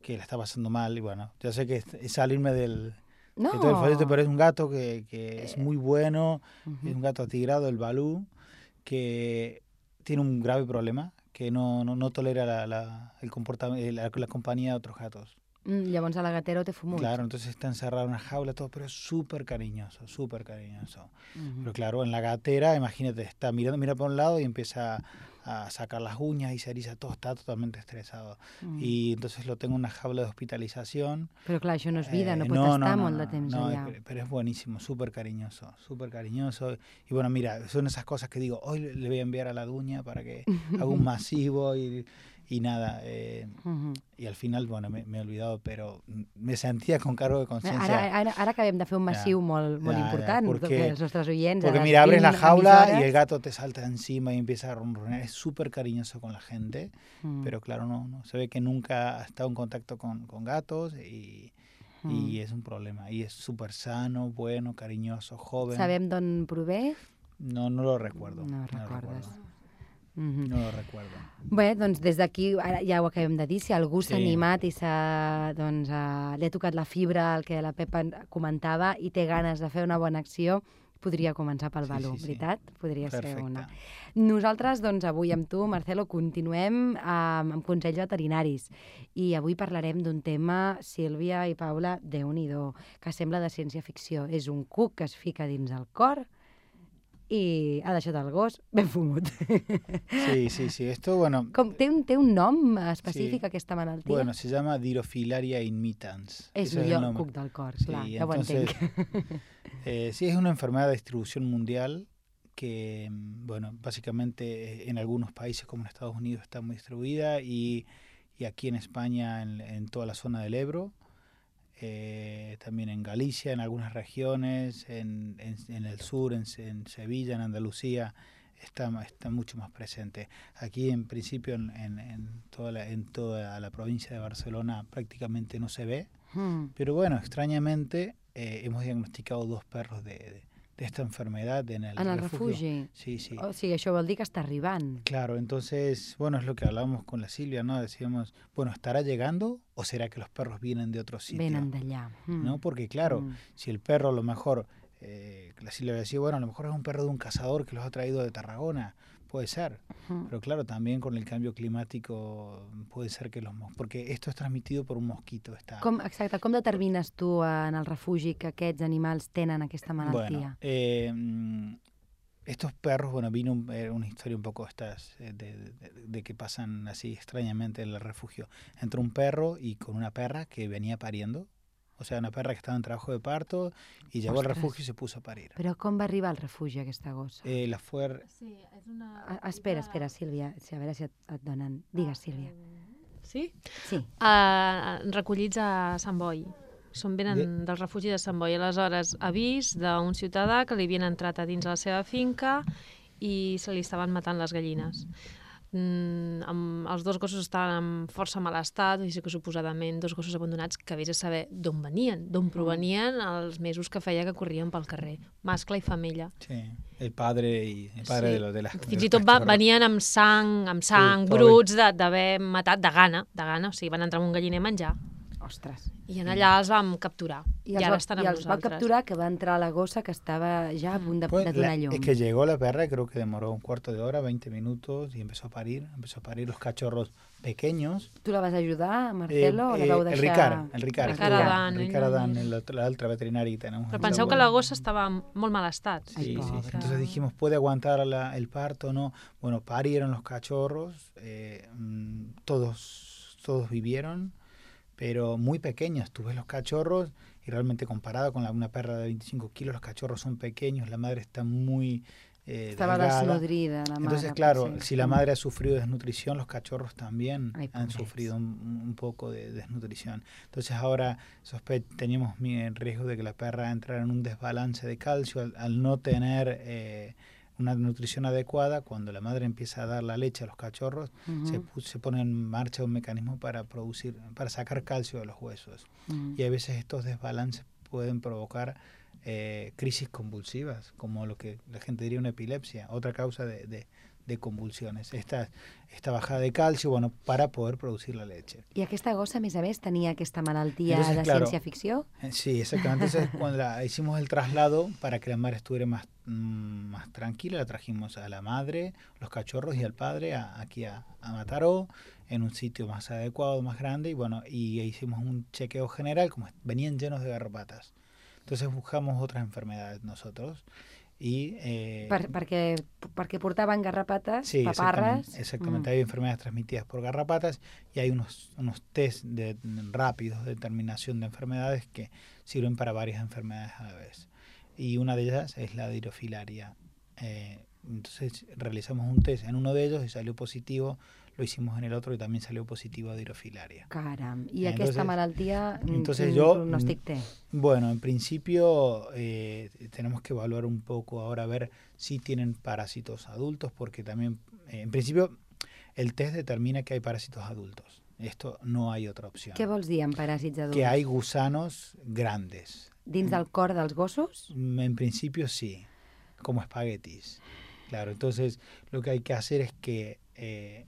que la está pasando mal, y bueno, ya sé que es, salirme del, No. de todo el folleto, pero es un gato que, que es muy bueno, Ujú. es un gato atigrado, el Balú, que tiene un grave problema, que no, no, no tolera la, la, el comportamiento, la, la compañía de otros gatos. Mm, llavors a la gatera te fumut. Claro, entonces está encerrado en una jaula, todo, pero es súper cariñoso, súper cariñoso. Ujú. Pero claro, en la gatera, imagínate, está mirando, mira por un lado y empieza a sacar las uñas y se eriza todo, está totalmente estresado. Mm. Y entonces lo tengo en una jaula de hospitalización. Però clar, això no és vida, Eh, no molt de temps no, allà. Pero, pero es buenísimo, súper cariñoso, súper cariñoso. Y bueno, mira, son esas cosas que digo, hoy le voy a enviar a la duña para que haga un <laughs> masivo y, y nada. eh, y al final, bueno, me, me he olvidado, pero me sentía con cargo de conciencia. Ara, ara, ara acabem de fer un Ja, massiu molt, molt ja, ja, important, porque- perquè els nostres oients... Porque mira, abres la 20 jaula y el gato te salta encima y empieza a ronronear. Es súper cariñoso con la gente, Mm. pero claro, no, no se ve que nunca ha estado en contacto con, con gatos y, Mm. y es un problema. Y es súper sano, bueno, cariñoso, joven. Sabem d'on prové? No, no lo recuerdo. No lo recordes. Recuerdo. Mhm. No lo recuerdo. Bé, doncs des d'aquí, ara ja ho acabem de dir, si algú s'ha Sí. animat i s'ha, doncs, uh, li ha tocat la fibra, el que la Pepa comentava, i té ganes de fer una bona acció, podria començar pel Sí, Balú, sí, sí. veritat? Podria ser Perfecte. una. Nosaltres, doncs, avui amb tu, Marcelo, continuem amb, amb consells veterinaris. I avui parlarem d'un tema, Sílvia i Paula, déu nhi que sembla de ciència-ficció. És un cuc que es fica dins el cor i ha deixat el gos ben fumut. Sí, sí, sí. Esto, bueno, Com, té, un, té un nom específic, Sí. aquesta malaltia? bueno, se llama Dirofilaria inmitans. és millor nombre. cuc del cor, Sí, clar, y ja ho entonces, entenc. eh, sí, es una enfermedad de distribución mundial que, bueno, básicamente eh, en algunos países como en Estados Unidos está muy distribuida y, y aquí en España, en, en toda la zona del Ebro, eh, también en Galicia, en algunas regiones, en, en- en el sur, en, en Sevilla, en Andalucía, está, está mucho más presente. Aquí, en principio, en, toda la, en toda la provincia de Barcelona prácticamente no se ve, Mm. pero bueno, extrañamente eh, hemos diagnosticado dos perros de, de- de esta enfermedad en el, En el refugio. refugi? Sí, sí. O sigui, això vol dir que està arribant. Claro, entonces, bueno, es lo que hablábamos con la Silvia, ¿no? Decíamos, bueno, ¿estará llegando o será que los perros vienen de otro sitio? Venen d'allà. Mm. ¿No? Porque claro, Mm. si el perro a lo mejor, eh, la Silvia decía, bueno, a lo mejor es un perro de un cazador que los ha traído de Tarragona, puede ser. Mm. Pero claro, también con el cambio climático puede ser que los... Porque esto es transmitido por un mosquito. Esta, Com, exacte, com determines tu en el refugi que aquests animals tenen aquesta malaltia? Bueno, eh, estos perros, bueno, vino un- eh, una historia un poco estas eh, de, de- de que pasan así extrañamente en el refugio. Entró un perro y con una perra que venía pariendo, o sea, una perra que estaba en trabajo de parto y llegó al refugio y se puso a parir. Però com va arribar al refugi aquesta gossa? Eh, la fue Sí, és una... Ah, espera, espera, Sílvia, sí, a veure si et, et donen... Digues, Sílvia. Sí? Sí. Uh, recollits a Sant Boi. Són venen Bé. del refugi de Sant Boi. Aleshores, avís d'un ciutadà que li havien entrat a dins la seva finca i se li estaven matant les gallines. Mm, amb, els dos gossos estaven en força mal estat, i que suposadament dos gossos abandonats que vés a saber d'on venien, d'on provenien els mesos que feia que corrien pel carrer, mascle i femella. Sí, el padre i el padre Sí. de, lo, de de Fins i tot va, venien amb sang, amb sang, Sí, bruts de- d'haver matat de gana, de gana, o sigui, van entrar en un galliner a menjar. Ostres. I en allà els vam capturar. I, I, els ara va, estan i amb els va nosaltres. capturar que va entrar la gossa que estava ja a punt de, Pues de la- donar llum. es que llegó la perra, creo que demoró un cuarto de hora, 20 minutos, y empezó a parir, empezó a parir los cachorros pequeños. Tu la vas ajudar, Marcelo, o la Eh, vau eh, deixar... el Ricard, el Ricard, Ricard Adan, el Ricard no Adan, és. el otro- la otra veterinaria que tenemos. Però penseu que la gossa estava en molt mal estat. Sí, sí, sí. pobre. Entonces dijimos, ¿puede aguantar la- el parto o no? Bueno, parieron los cachorros, eh, mm, todos, todos vivieron, pero muy pequeños. Tú ves los cachorros y realmente comparado con la- una perra de 25 kilos, los cachorros son pequeños, la madre está muy eh, Estava delgada. desnodrida, la mare. Entonces, claro, potser. si la madre ha sufrido desnutrición, los cachorros también Ay, han sufrido un, un poco de desnutrición. Entonces ahora teníamos el riesgo de que la perra entrara en un desbalance de calcio al, al no tener eh, una nutrición adecuada. Cuando la madre empieza a dar la leche a los cachorros, se, pone en marcha un mecanismo para producir, para sacar calcio de los huesos. ujú. Y a veces estos desbalances pueden provocar eh, crisis convulsivas, como lo que la gente diría una epilepsia, otra causa de, de- de convulsiones. Esta, esta bajada de calcio, bueno, para poder producir la leche. I aquesta gossa, a més a més, tenia aquesta malaltia Entonces, de claro, ciència-ficció? Eh, Sí, exactamente. Entonces, <laughs> cuando la- hicimos el traslado para que la madre estuviera más, mm, más tranquila, la trajimos a la madre, los cachorros y al padre a- aquí a, a Mataró, en un sitio más adecuado, más grande, y bueno, y hicimos un chequeo general, como venían llenos de garrapatas. Entonces buscamos otras enfermedades nosotros y... eh, Per, perquè, perquè portaven garrapates, Sí, exactamente. exactamente. Mm. Hay enfermedades transmitidas por garrapatas y hay unos, unos test de, rápidos de determinación de enfermedades que sirven para varias enfermedades a la vez. Y una de ellas es la dirofilaria. Eh, entonces realizamos un test en uno de ellos y salió positivo, lo hicimos en el otro y también salió positivo a dirofilaria. Caram, i Entonces- aquesta malaltia, mm, entonces quin yo, pronòstic té? Bueno, en principio eh, tenemos que evaluar un poco ahora, a ver si tienen parásitos adultos, porque también, eh, en principio, el test determina que hay parásitos adultos. Esto no hay otra opción. Què vols dir amb paràsits adults? Que hay gusanos grandes. Dins del cor dels gossos? Mm, En principio sí, como espaguetis. Claro, entonces lo que hay que hacer es que eh,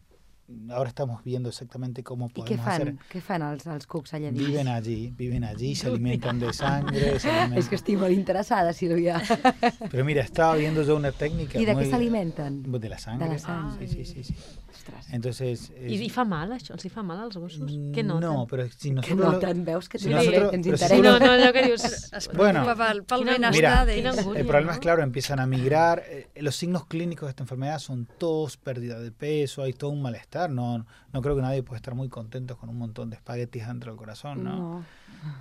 ahora estamos viendo exactamente cómo podemos hacer. fan? Què fan els, els cucs allà dins? Viven allí, viven allí, <laughs> se alimentan de sangre, se alimentan... És que estic molt interessada, Sílvia. <laughs> Pero mira, estaba viendo yo una técnica I de muy... què s'alimenten? De la sangre. De la sangre. Sí, sí, sí. sí. Ostres. Entonces... Es- I fa mal, això? Els hi fa mal als gossos? Què noten? No, pero si Que nosotros... lo- noten, veus que si nosotros- ens interessa. Sí, no, no, allò que dius... Es Bueno. preocupa pel, pel Quina benestar Mira, d'ells. quina angúnia. El problema es ¿no? claro, empiezan a migrar. eh, los signos clínicos de esta enfermedad son todos pérdida de peso, hay todo un malestar. No, no creo que nadie pueda estar muy contento con un montón de espaguetis dentro del corazón, ¿no? No.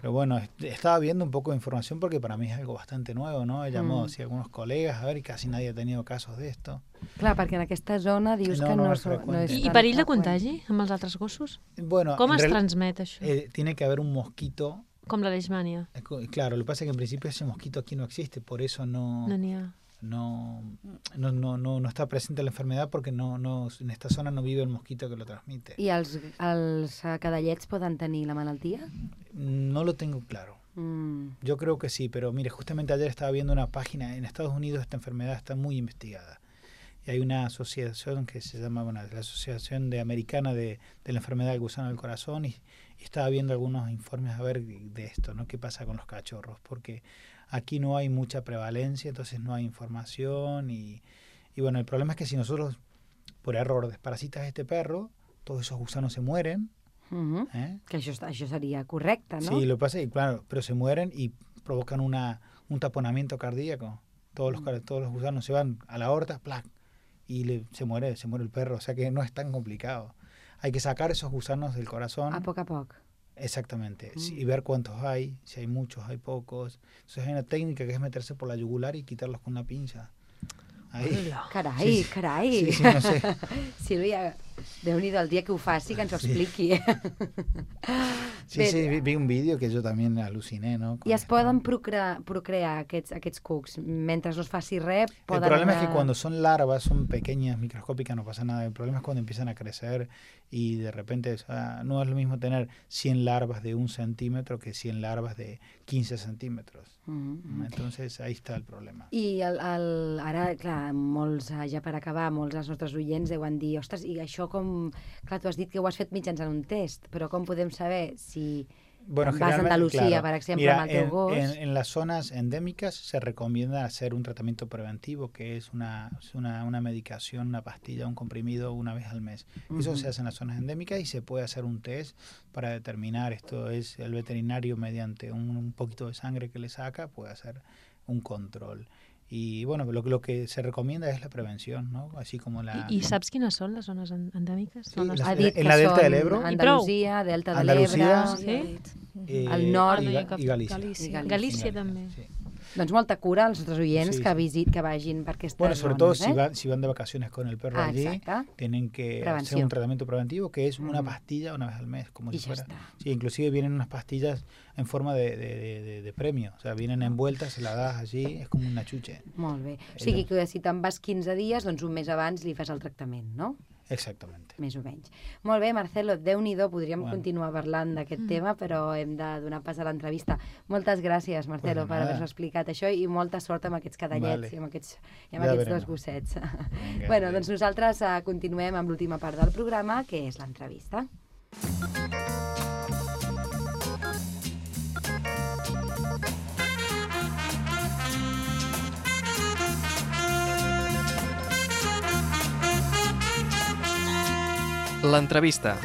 Pero bueno, est- estaba viendo un poco de información porque para mí es algo bastante nuevo, ¿no? He llamado Mm. así a algunos colegas a ver y casi nadie ha tenido casos de esto. Clar, perquè en aquesta zona dius No, que no no, és no és I, perill de contagi amb els altres gossos? Bueno, Com en es transmet això? eh, tiene que haber un mosquito. Com la leishmània? eh, co- Claro, lo que pasa es que en principio ese mosquito aquí no existe, por eso no, No n'hi ha. No, no, no, no, no está presente la enfermedad porque no, no, en esta zona no vive el mosquito que lo transmite. I els, els cadallets poden tenir la malaltia? No lo tengo claro. Mm. Yo creo que sí, pero mire, justamente ayer estaba viendo una página, en Estados Unidos esta enfermedad está muy investigada. Y hay una asociación que se llama, bueno, la Asociación de Americana de, de la Enfermedad del Gusano del Corazón y, y estaba viendo algunos informes a ver de esto, ¿no? ¿Qué pasa con los cachorros? Porque aquí no hay mucha prevalencia, entonces no hay información y, y bueno, el problema es que si nosotros por error desparasitas a este perro, todos esos gusanos se mueren. ¿eh? Que això, està- això seria correcte, no? Sí, lo que pasa es que, claro, pero se mueren y provocan una, un taponamiento cardíaco. Todos los, car- todos los gusanos se van a la aorta, ¡plac! y le- se muere se muere el perro. O sea que no es tan complicado. Hay que sacar esos gusanos del corazón. A poc a poc. Exactamente. sí, Mm. y ver cuántos hay, si hay muchos, hay pocos. Entonces hay una técnica que es meterse por la yugular y quitarlos con una pinza. Ahí. Carai, Sí, sí. carai. Sí, sí, no sé. <laughs> Sílvia, déu nhi el dia que ho faci, que ens ho Sí. expliqui. Sí, sí, vi, vi un vídeo que yo también aluciné, ¿no? I es poden procrear, procrear aquests, aquests cucs. Mentre no es faci res, El poden problema es que cuando son larvas, son pequeñas, microscópicas, no pasa nada. El problema es cuando empiezan a crecer y de repente o sea, no es lo mismo tener 100 larvas de un centímetro que 100 larvas de 15 centímetros. Mm, mm. Entonces ahí está el problema. I el, el, ara, clar, molts, ja per acabar, molts dels nostres oients deuen dir ostres, i això com... Clar, tu has dit que ho has fet mitjançant un test, però com podem saber si Bueno, vas a Andalucía, claro. per exemple, Mira, en, en- en las zonas endémicas se recomienda hacer un tratamiento preventivo, que es una, una, una medicación, una pastilla, un comprimido una vez al mes. Eso se hace en las zonas endémicas y se puede hacer un test para determinar, esto es el veterinario mediante un, un poquito de sangre que le saca, puede hacer un control. Y bueno, lo, que- lo que se recomienda es la prevención, ¿no? Así como la... I, I saps quines són les zones en- endèmiques? Sí, les... Ha dit en la delta són del Ebro. Andalusia, Delta de Andalusia, l'Ebre... Sí? eh, al nord y, no y Galicia. Galícia. I Galícia. Galícia també. Sí. Doncs molta cura als nostres oients Sí, que, sí. visit, que vagin per aquestes Bueno, sobre todo zones, si, eh? van, si van de vacaciones con el perro Ah, allí, exacte. tienen que hacer Prevención. un tratamiento preventivo que es una Mm. pastilla una vez al mes, como Y si fuera. está. Sí, inclusive vienen unas pastillas en forma de, de- de- de- de premio, o sea, vienen envueltas, se las das allí, es como una chuche. Molt bé. O sigui que si te'n vas 15 dies, doncs un mes abans li fas el tractament, no? Exactamente. Més o menys. Molt bé, Marcelo, déu nhi podríem Bueno. continuar parlant d'aquest Mm. tema, però hem de donar pas a l'entrevista. Moltes gràcies, Marcelo, Pues per haver-nos explicat això i molta sort amb aquests cadallets Vale. i amb aquests, i amb Ja aquests veremos. dos gossets. Vinga, bueno, doncs nosaltres uh, continuem amb l'última part del programa, que és l'entrevista. L'entrevista.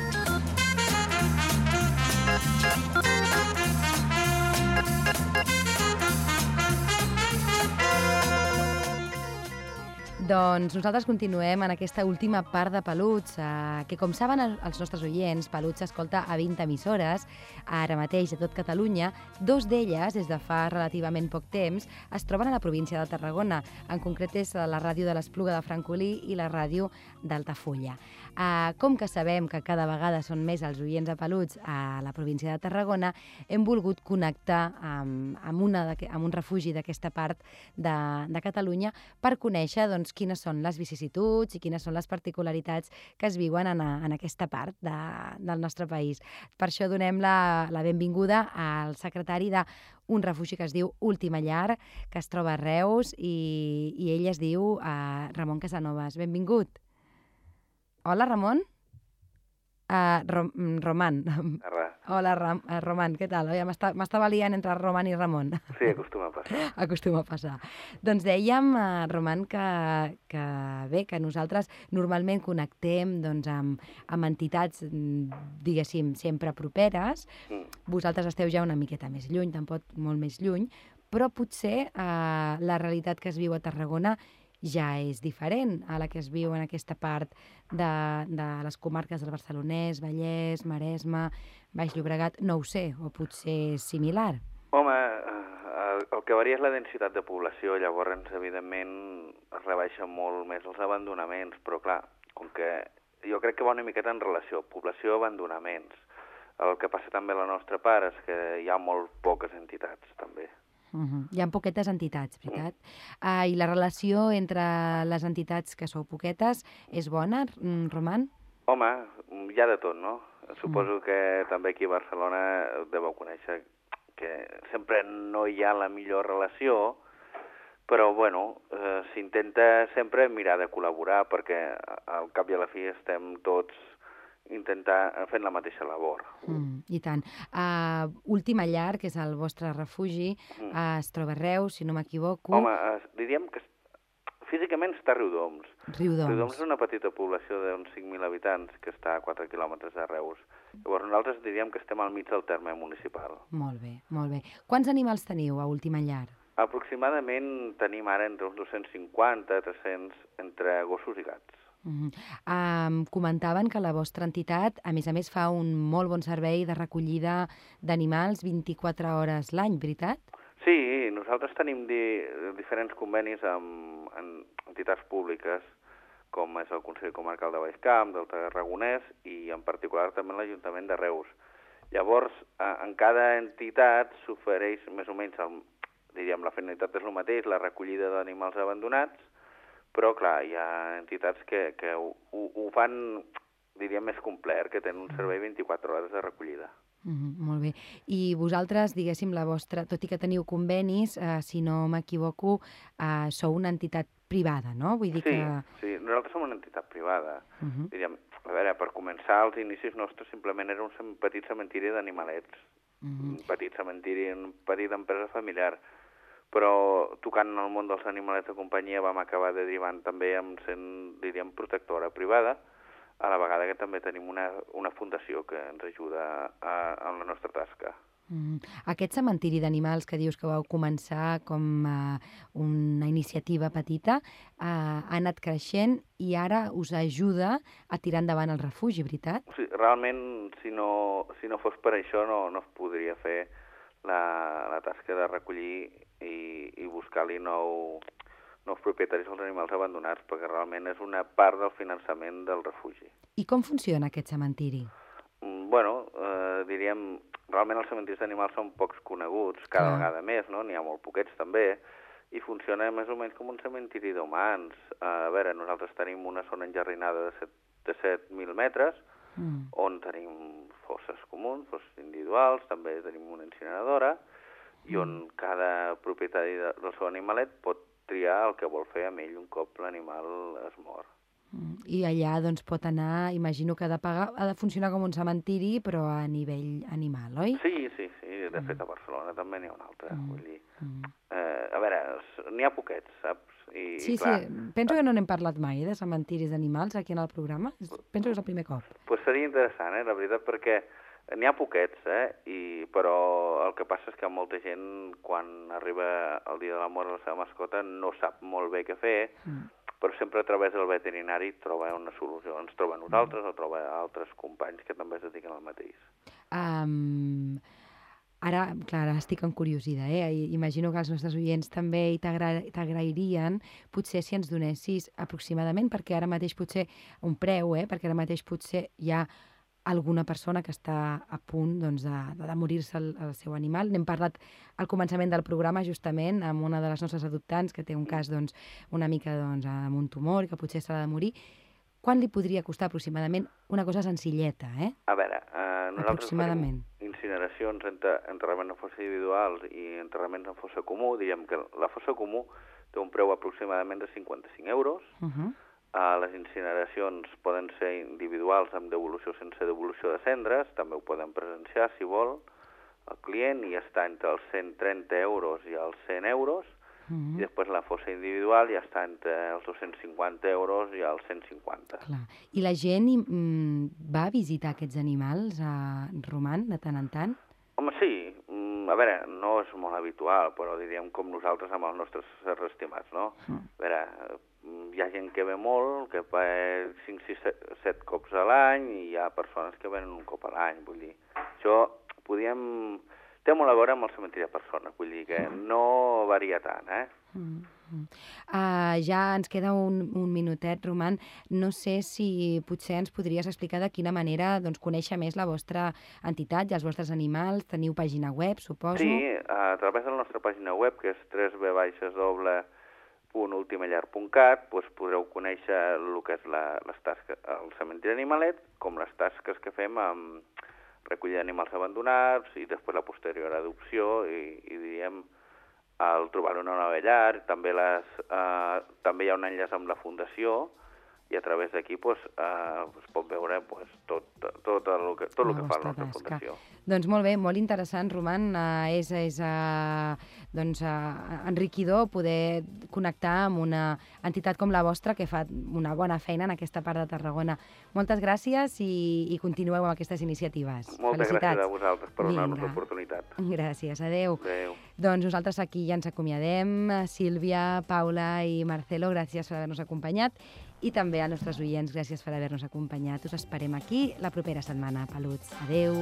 Doncs nosaltres continuem en aquesta última part de Peluts, eh, que com saben el- els nostres oients, Peluts s'escolta a 20 emissores, ara mateix a tot Catalunya. Dos d'elles, des de fa relativament poc temps, es troben a la província de Tarragona. En concret és la ràdio de l'Espluga de Francolí i la ràdio d'Altafulla. Eh, com que sabem que cada vegada són més els oients de Peluts a la província de Tarragona, hem volgut connectar amb, amb, una d'aqu- amb un refugi d'aquesta part de, de Catalunya per conèixer doncs, quines són les vicissituds i quines són les particularitats que es viuen en, a, en aquesta part de, del nostre país. Per això donem la, la benvinguda al secretari de un refugi que es diu Última Llar, que es troba a Reus i, i ell es diu uh, Ramon Casanovas. Benvingut. Hola, Ramon. Uh, Rom mm, Roman. Arra. Hola, Ram uh, Roman, què tal? M'estava liant entre Roman i Ramon. Sí, acostuma a passar. <laughs> Acostuma a passar. Doncs dèiem, uh, Roman, que, que bé, que nosaltres normalment connectem doncs, amb, amb entitats, mm, diguéssim, sempre properes. Mm. Vosaltres esteu ja una miqueta més lluny, tampoc molt més lluny, però potser uh, la realitat que es viu a Tarragona ja és diferent a la que es viu en aquesta part de, de les comarques del Barcelonès, Vallès, Maresme, Baix Llobregat, no ho sé, o potser similar. Home, eh, el, el que varia és la densitat de població, llavors, evidentment, es rebaixen molt més els abandonaments, però clar, com que jo crec que va una miqueta en relació, població-abandonaments. El que passa també a la nostra part és que hi ha molt poques entitats, també. Uh -huh. Hi ha poquetes entitats, veritat? Uh, I la relació entre les entitats que sou poquetes és bona, mm, Roman? Home, hi ha de tot, no? Suposo que també aquí a Barcelona deveu conèixer que sempre no hi ha la millor relació, però, bueno, eh, s'intenta sempre mirar de col·laborar perquè al cap i a la fi estem tots intentar fent la mateixa labor. Mm, I tant. Uh, Última Llar, que és el vostre refugi, Mm. uh, es troba a Reus, si no m'equivoco. Home, eh, diríem que físicament està a Riudoms. Riudoms. Riudoms és una petita població d'uns 5.000 habitants que està a 4 quilòmetres de Reus. Llavors nosaltres diríem que estem al mig del terme municipal. Molt bé, molt bé. Quants animals teniu a Última Llar? Aproximadament tenim ara entre uns 250, 300, entre gossos i gats. Uh -huh. um, comentaven que la vostra entitat, a més a més, fa un molt bon servei de recollida d'animals 24 hores l'any, veritat? Sí, nosaltres tenim di diferents convenis amb en entitats públiques, com és el Consell Comarcal de Baixcamp, del Tarragonès, i en particular també l'Ajuntament de Reus. Llavors, en cada entitat s'ofereix més o menys, el, diríem, la finalitat és el mateix, la recollida d'animals abandonats, però, clar, hi ha entitats que, que ho, ho, fan, diríem, més complet, que tenen un servei 24 hores de recollida. Mm -hmm, molt bé. I vosaltres, diguéssim, la vostra, tot i que teniu convenis, eh, si no m'equivoco, eh, sou una entitat privada, no? Vull dir sí, que... sí, nosaltres som una entitat privada. Uh -huh. Diríem, a veure, per començar, els inicis nostres simplement era un petit cementiri d'animalets. Uh -huh. Un petit cementiri, una petita empresa familiar. Però tocant en el món dels animalets de companyia vam acabar derivant també amb sent, diríem, protectora privada, a la vegada que també tenim una, una fundació que ens ajuda a, a la nostra tasca. Mm. Aquest cementiri d'animals que dius que vau començar com uh, una iniciativa petita uh, ha anat creixent i ara us ajuda a tirar endavant el refugi, veritat? Sí, realment, si no, si no fos per això, no, no es podria fer la, la tasca de recollir i, i buscar-li nou, nous propietaris als animals abandonats, perquè realment és una part del finançament del refugi. I com funciona aquest cementiri? Mm, bueno, eh, diríem, realment els cementiris d'animals són pocs coneguts, cada Clar. vegada més, no? N'hi ha molt poquets també, i funciona més o menys com un cementiri d'humans. A veure, nosaltres tenim una zona enjardinada de 7 de 7.000 metres, mm. on tenim fosses comuns, fosses individuals, també tenim una incineradora, mm. i on cada propietari del seu animalet pot triar el que vol fer amb ell un cop l'animal es mor. Mm, I allà doncs, pot anar, imagino que ha de, pagar, ha de funcionar com un cementiri, però a nivell animal, oi? Sí, sí, sí. De fet, a Barcelona també n'hi ha un altre. Mm. Vull dir, mm. eh, a veure, n'hi ha poquets, saps? I, sí, clar, sí. Penso que no n'hem parlat mai, eh, de cementiris d'animals aquí en el programa. Penso que és el primer cop. Doncs pues seria interessant, eh, la veritat, perquè N'hi ha poquets, eh? I, però el que passa és que molta gent, quan arriba el dia de la mort de la seva mascota, no sap molt bé què fer, mm. però sempre a través del veterinari troba una solució. Ens troba nosaltres o troba altres companys que també es dediquen al mateix. Um, ara, clar, ara estic encuriosida, eh? Imagino que els nostres oients també t'agrairien, potser si ens donessis aproximadament, perquè ara mateix potser un preu, eh? Perquè ara mateix potser hi ha alguna persona que està a punt doncs, de, de, de morir-se el, el seu animal. N'hem parlat al començament del programa justament amb una de les nostres adoptants que té un cas doncs, una mica doncs, amb un tumor que potser s'ha de morir. Quan li podria costar aproximadament? Una cosa senzilleta, eh? A veure, eh, nosaltres aproximadament. incineracions, entre, enterraments en fossa individuals i enterraments en fossa comú, diguem que la fossa comú té un preu aproximadament de 55 euros, uh -huh Uh, les incineracions poden ser individuals amb devolució sense devolució de cendres, també ho poden presenciar si vol el client i està entre els 130 euros i els 100 euros, -hmm. i després la fossa individual ja està entre els 250 euros i els 150. Clar. I la gent mm, va visitar aquests animals a Roman de tant en tant? Home, sí. Mm, a veure, no és molt habitual, però diríem com nosaltres amb els nostres estimats, no? Mm. A veure, hi ha gent que ve molt, que va 5, 6, 7 cops a l'any, i hi ha persones que venen un cop a l'any, vull dir. Això podíem... Té molt a veure amb el cementiri de persones, vull dir que no varia tant, eh? Mm -hmm. uh, ja ens queda un, un minutet, Roman. No sé si potser ens podries explicar de quina manera doncs, conèixer més la vostra entitat i els vostres animals. Teniu pàgina web, suposo? Sí, a través de la nostra pàgina web, que és 3b baixes doble www.ultimallar.cat doncs podreu conèixer el que és la, les tasques, el cementiri d'animalet, com les tasques que fem amb recollir animals abandonats i després la posterior adopció i, i diem el trobar una nova llar, també, les, eh, també hi ha un enllaç amb la Fundació, i a través d'aquí pues, eh, es pot veure pues, tot, tot, el que, tot el que fa la nostra fundació. Doncs molt bé, molt interessant, Roman. Uh, és és uh, doncs, uh, enriquidor poder connectar amb una entitat com la vostra que fa una bona feina en aquesta part de Tarragona. Moltes gràcies i, i continueu amb aquestes iniciatives. Moltes Felicitats. gràcies a vosaltres per donar-nos l'oportunitat. Gràcies, adeu. Adeu. Doncs nosaltres aquí ja ens acomiadem. Sílvia, Paula i Marcelo, gràcies per haver-nos acompanyat i també a nostres oients, gràcies per haver-nos acompanyat. Us esperem aquí la propera setmana. Peluts. Adeu.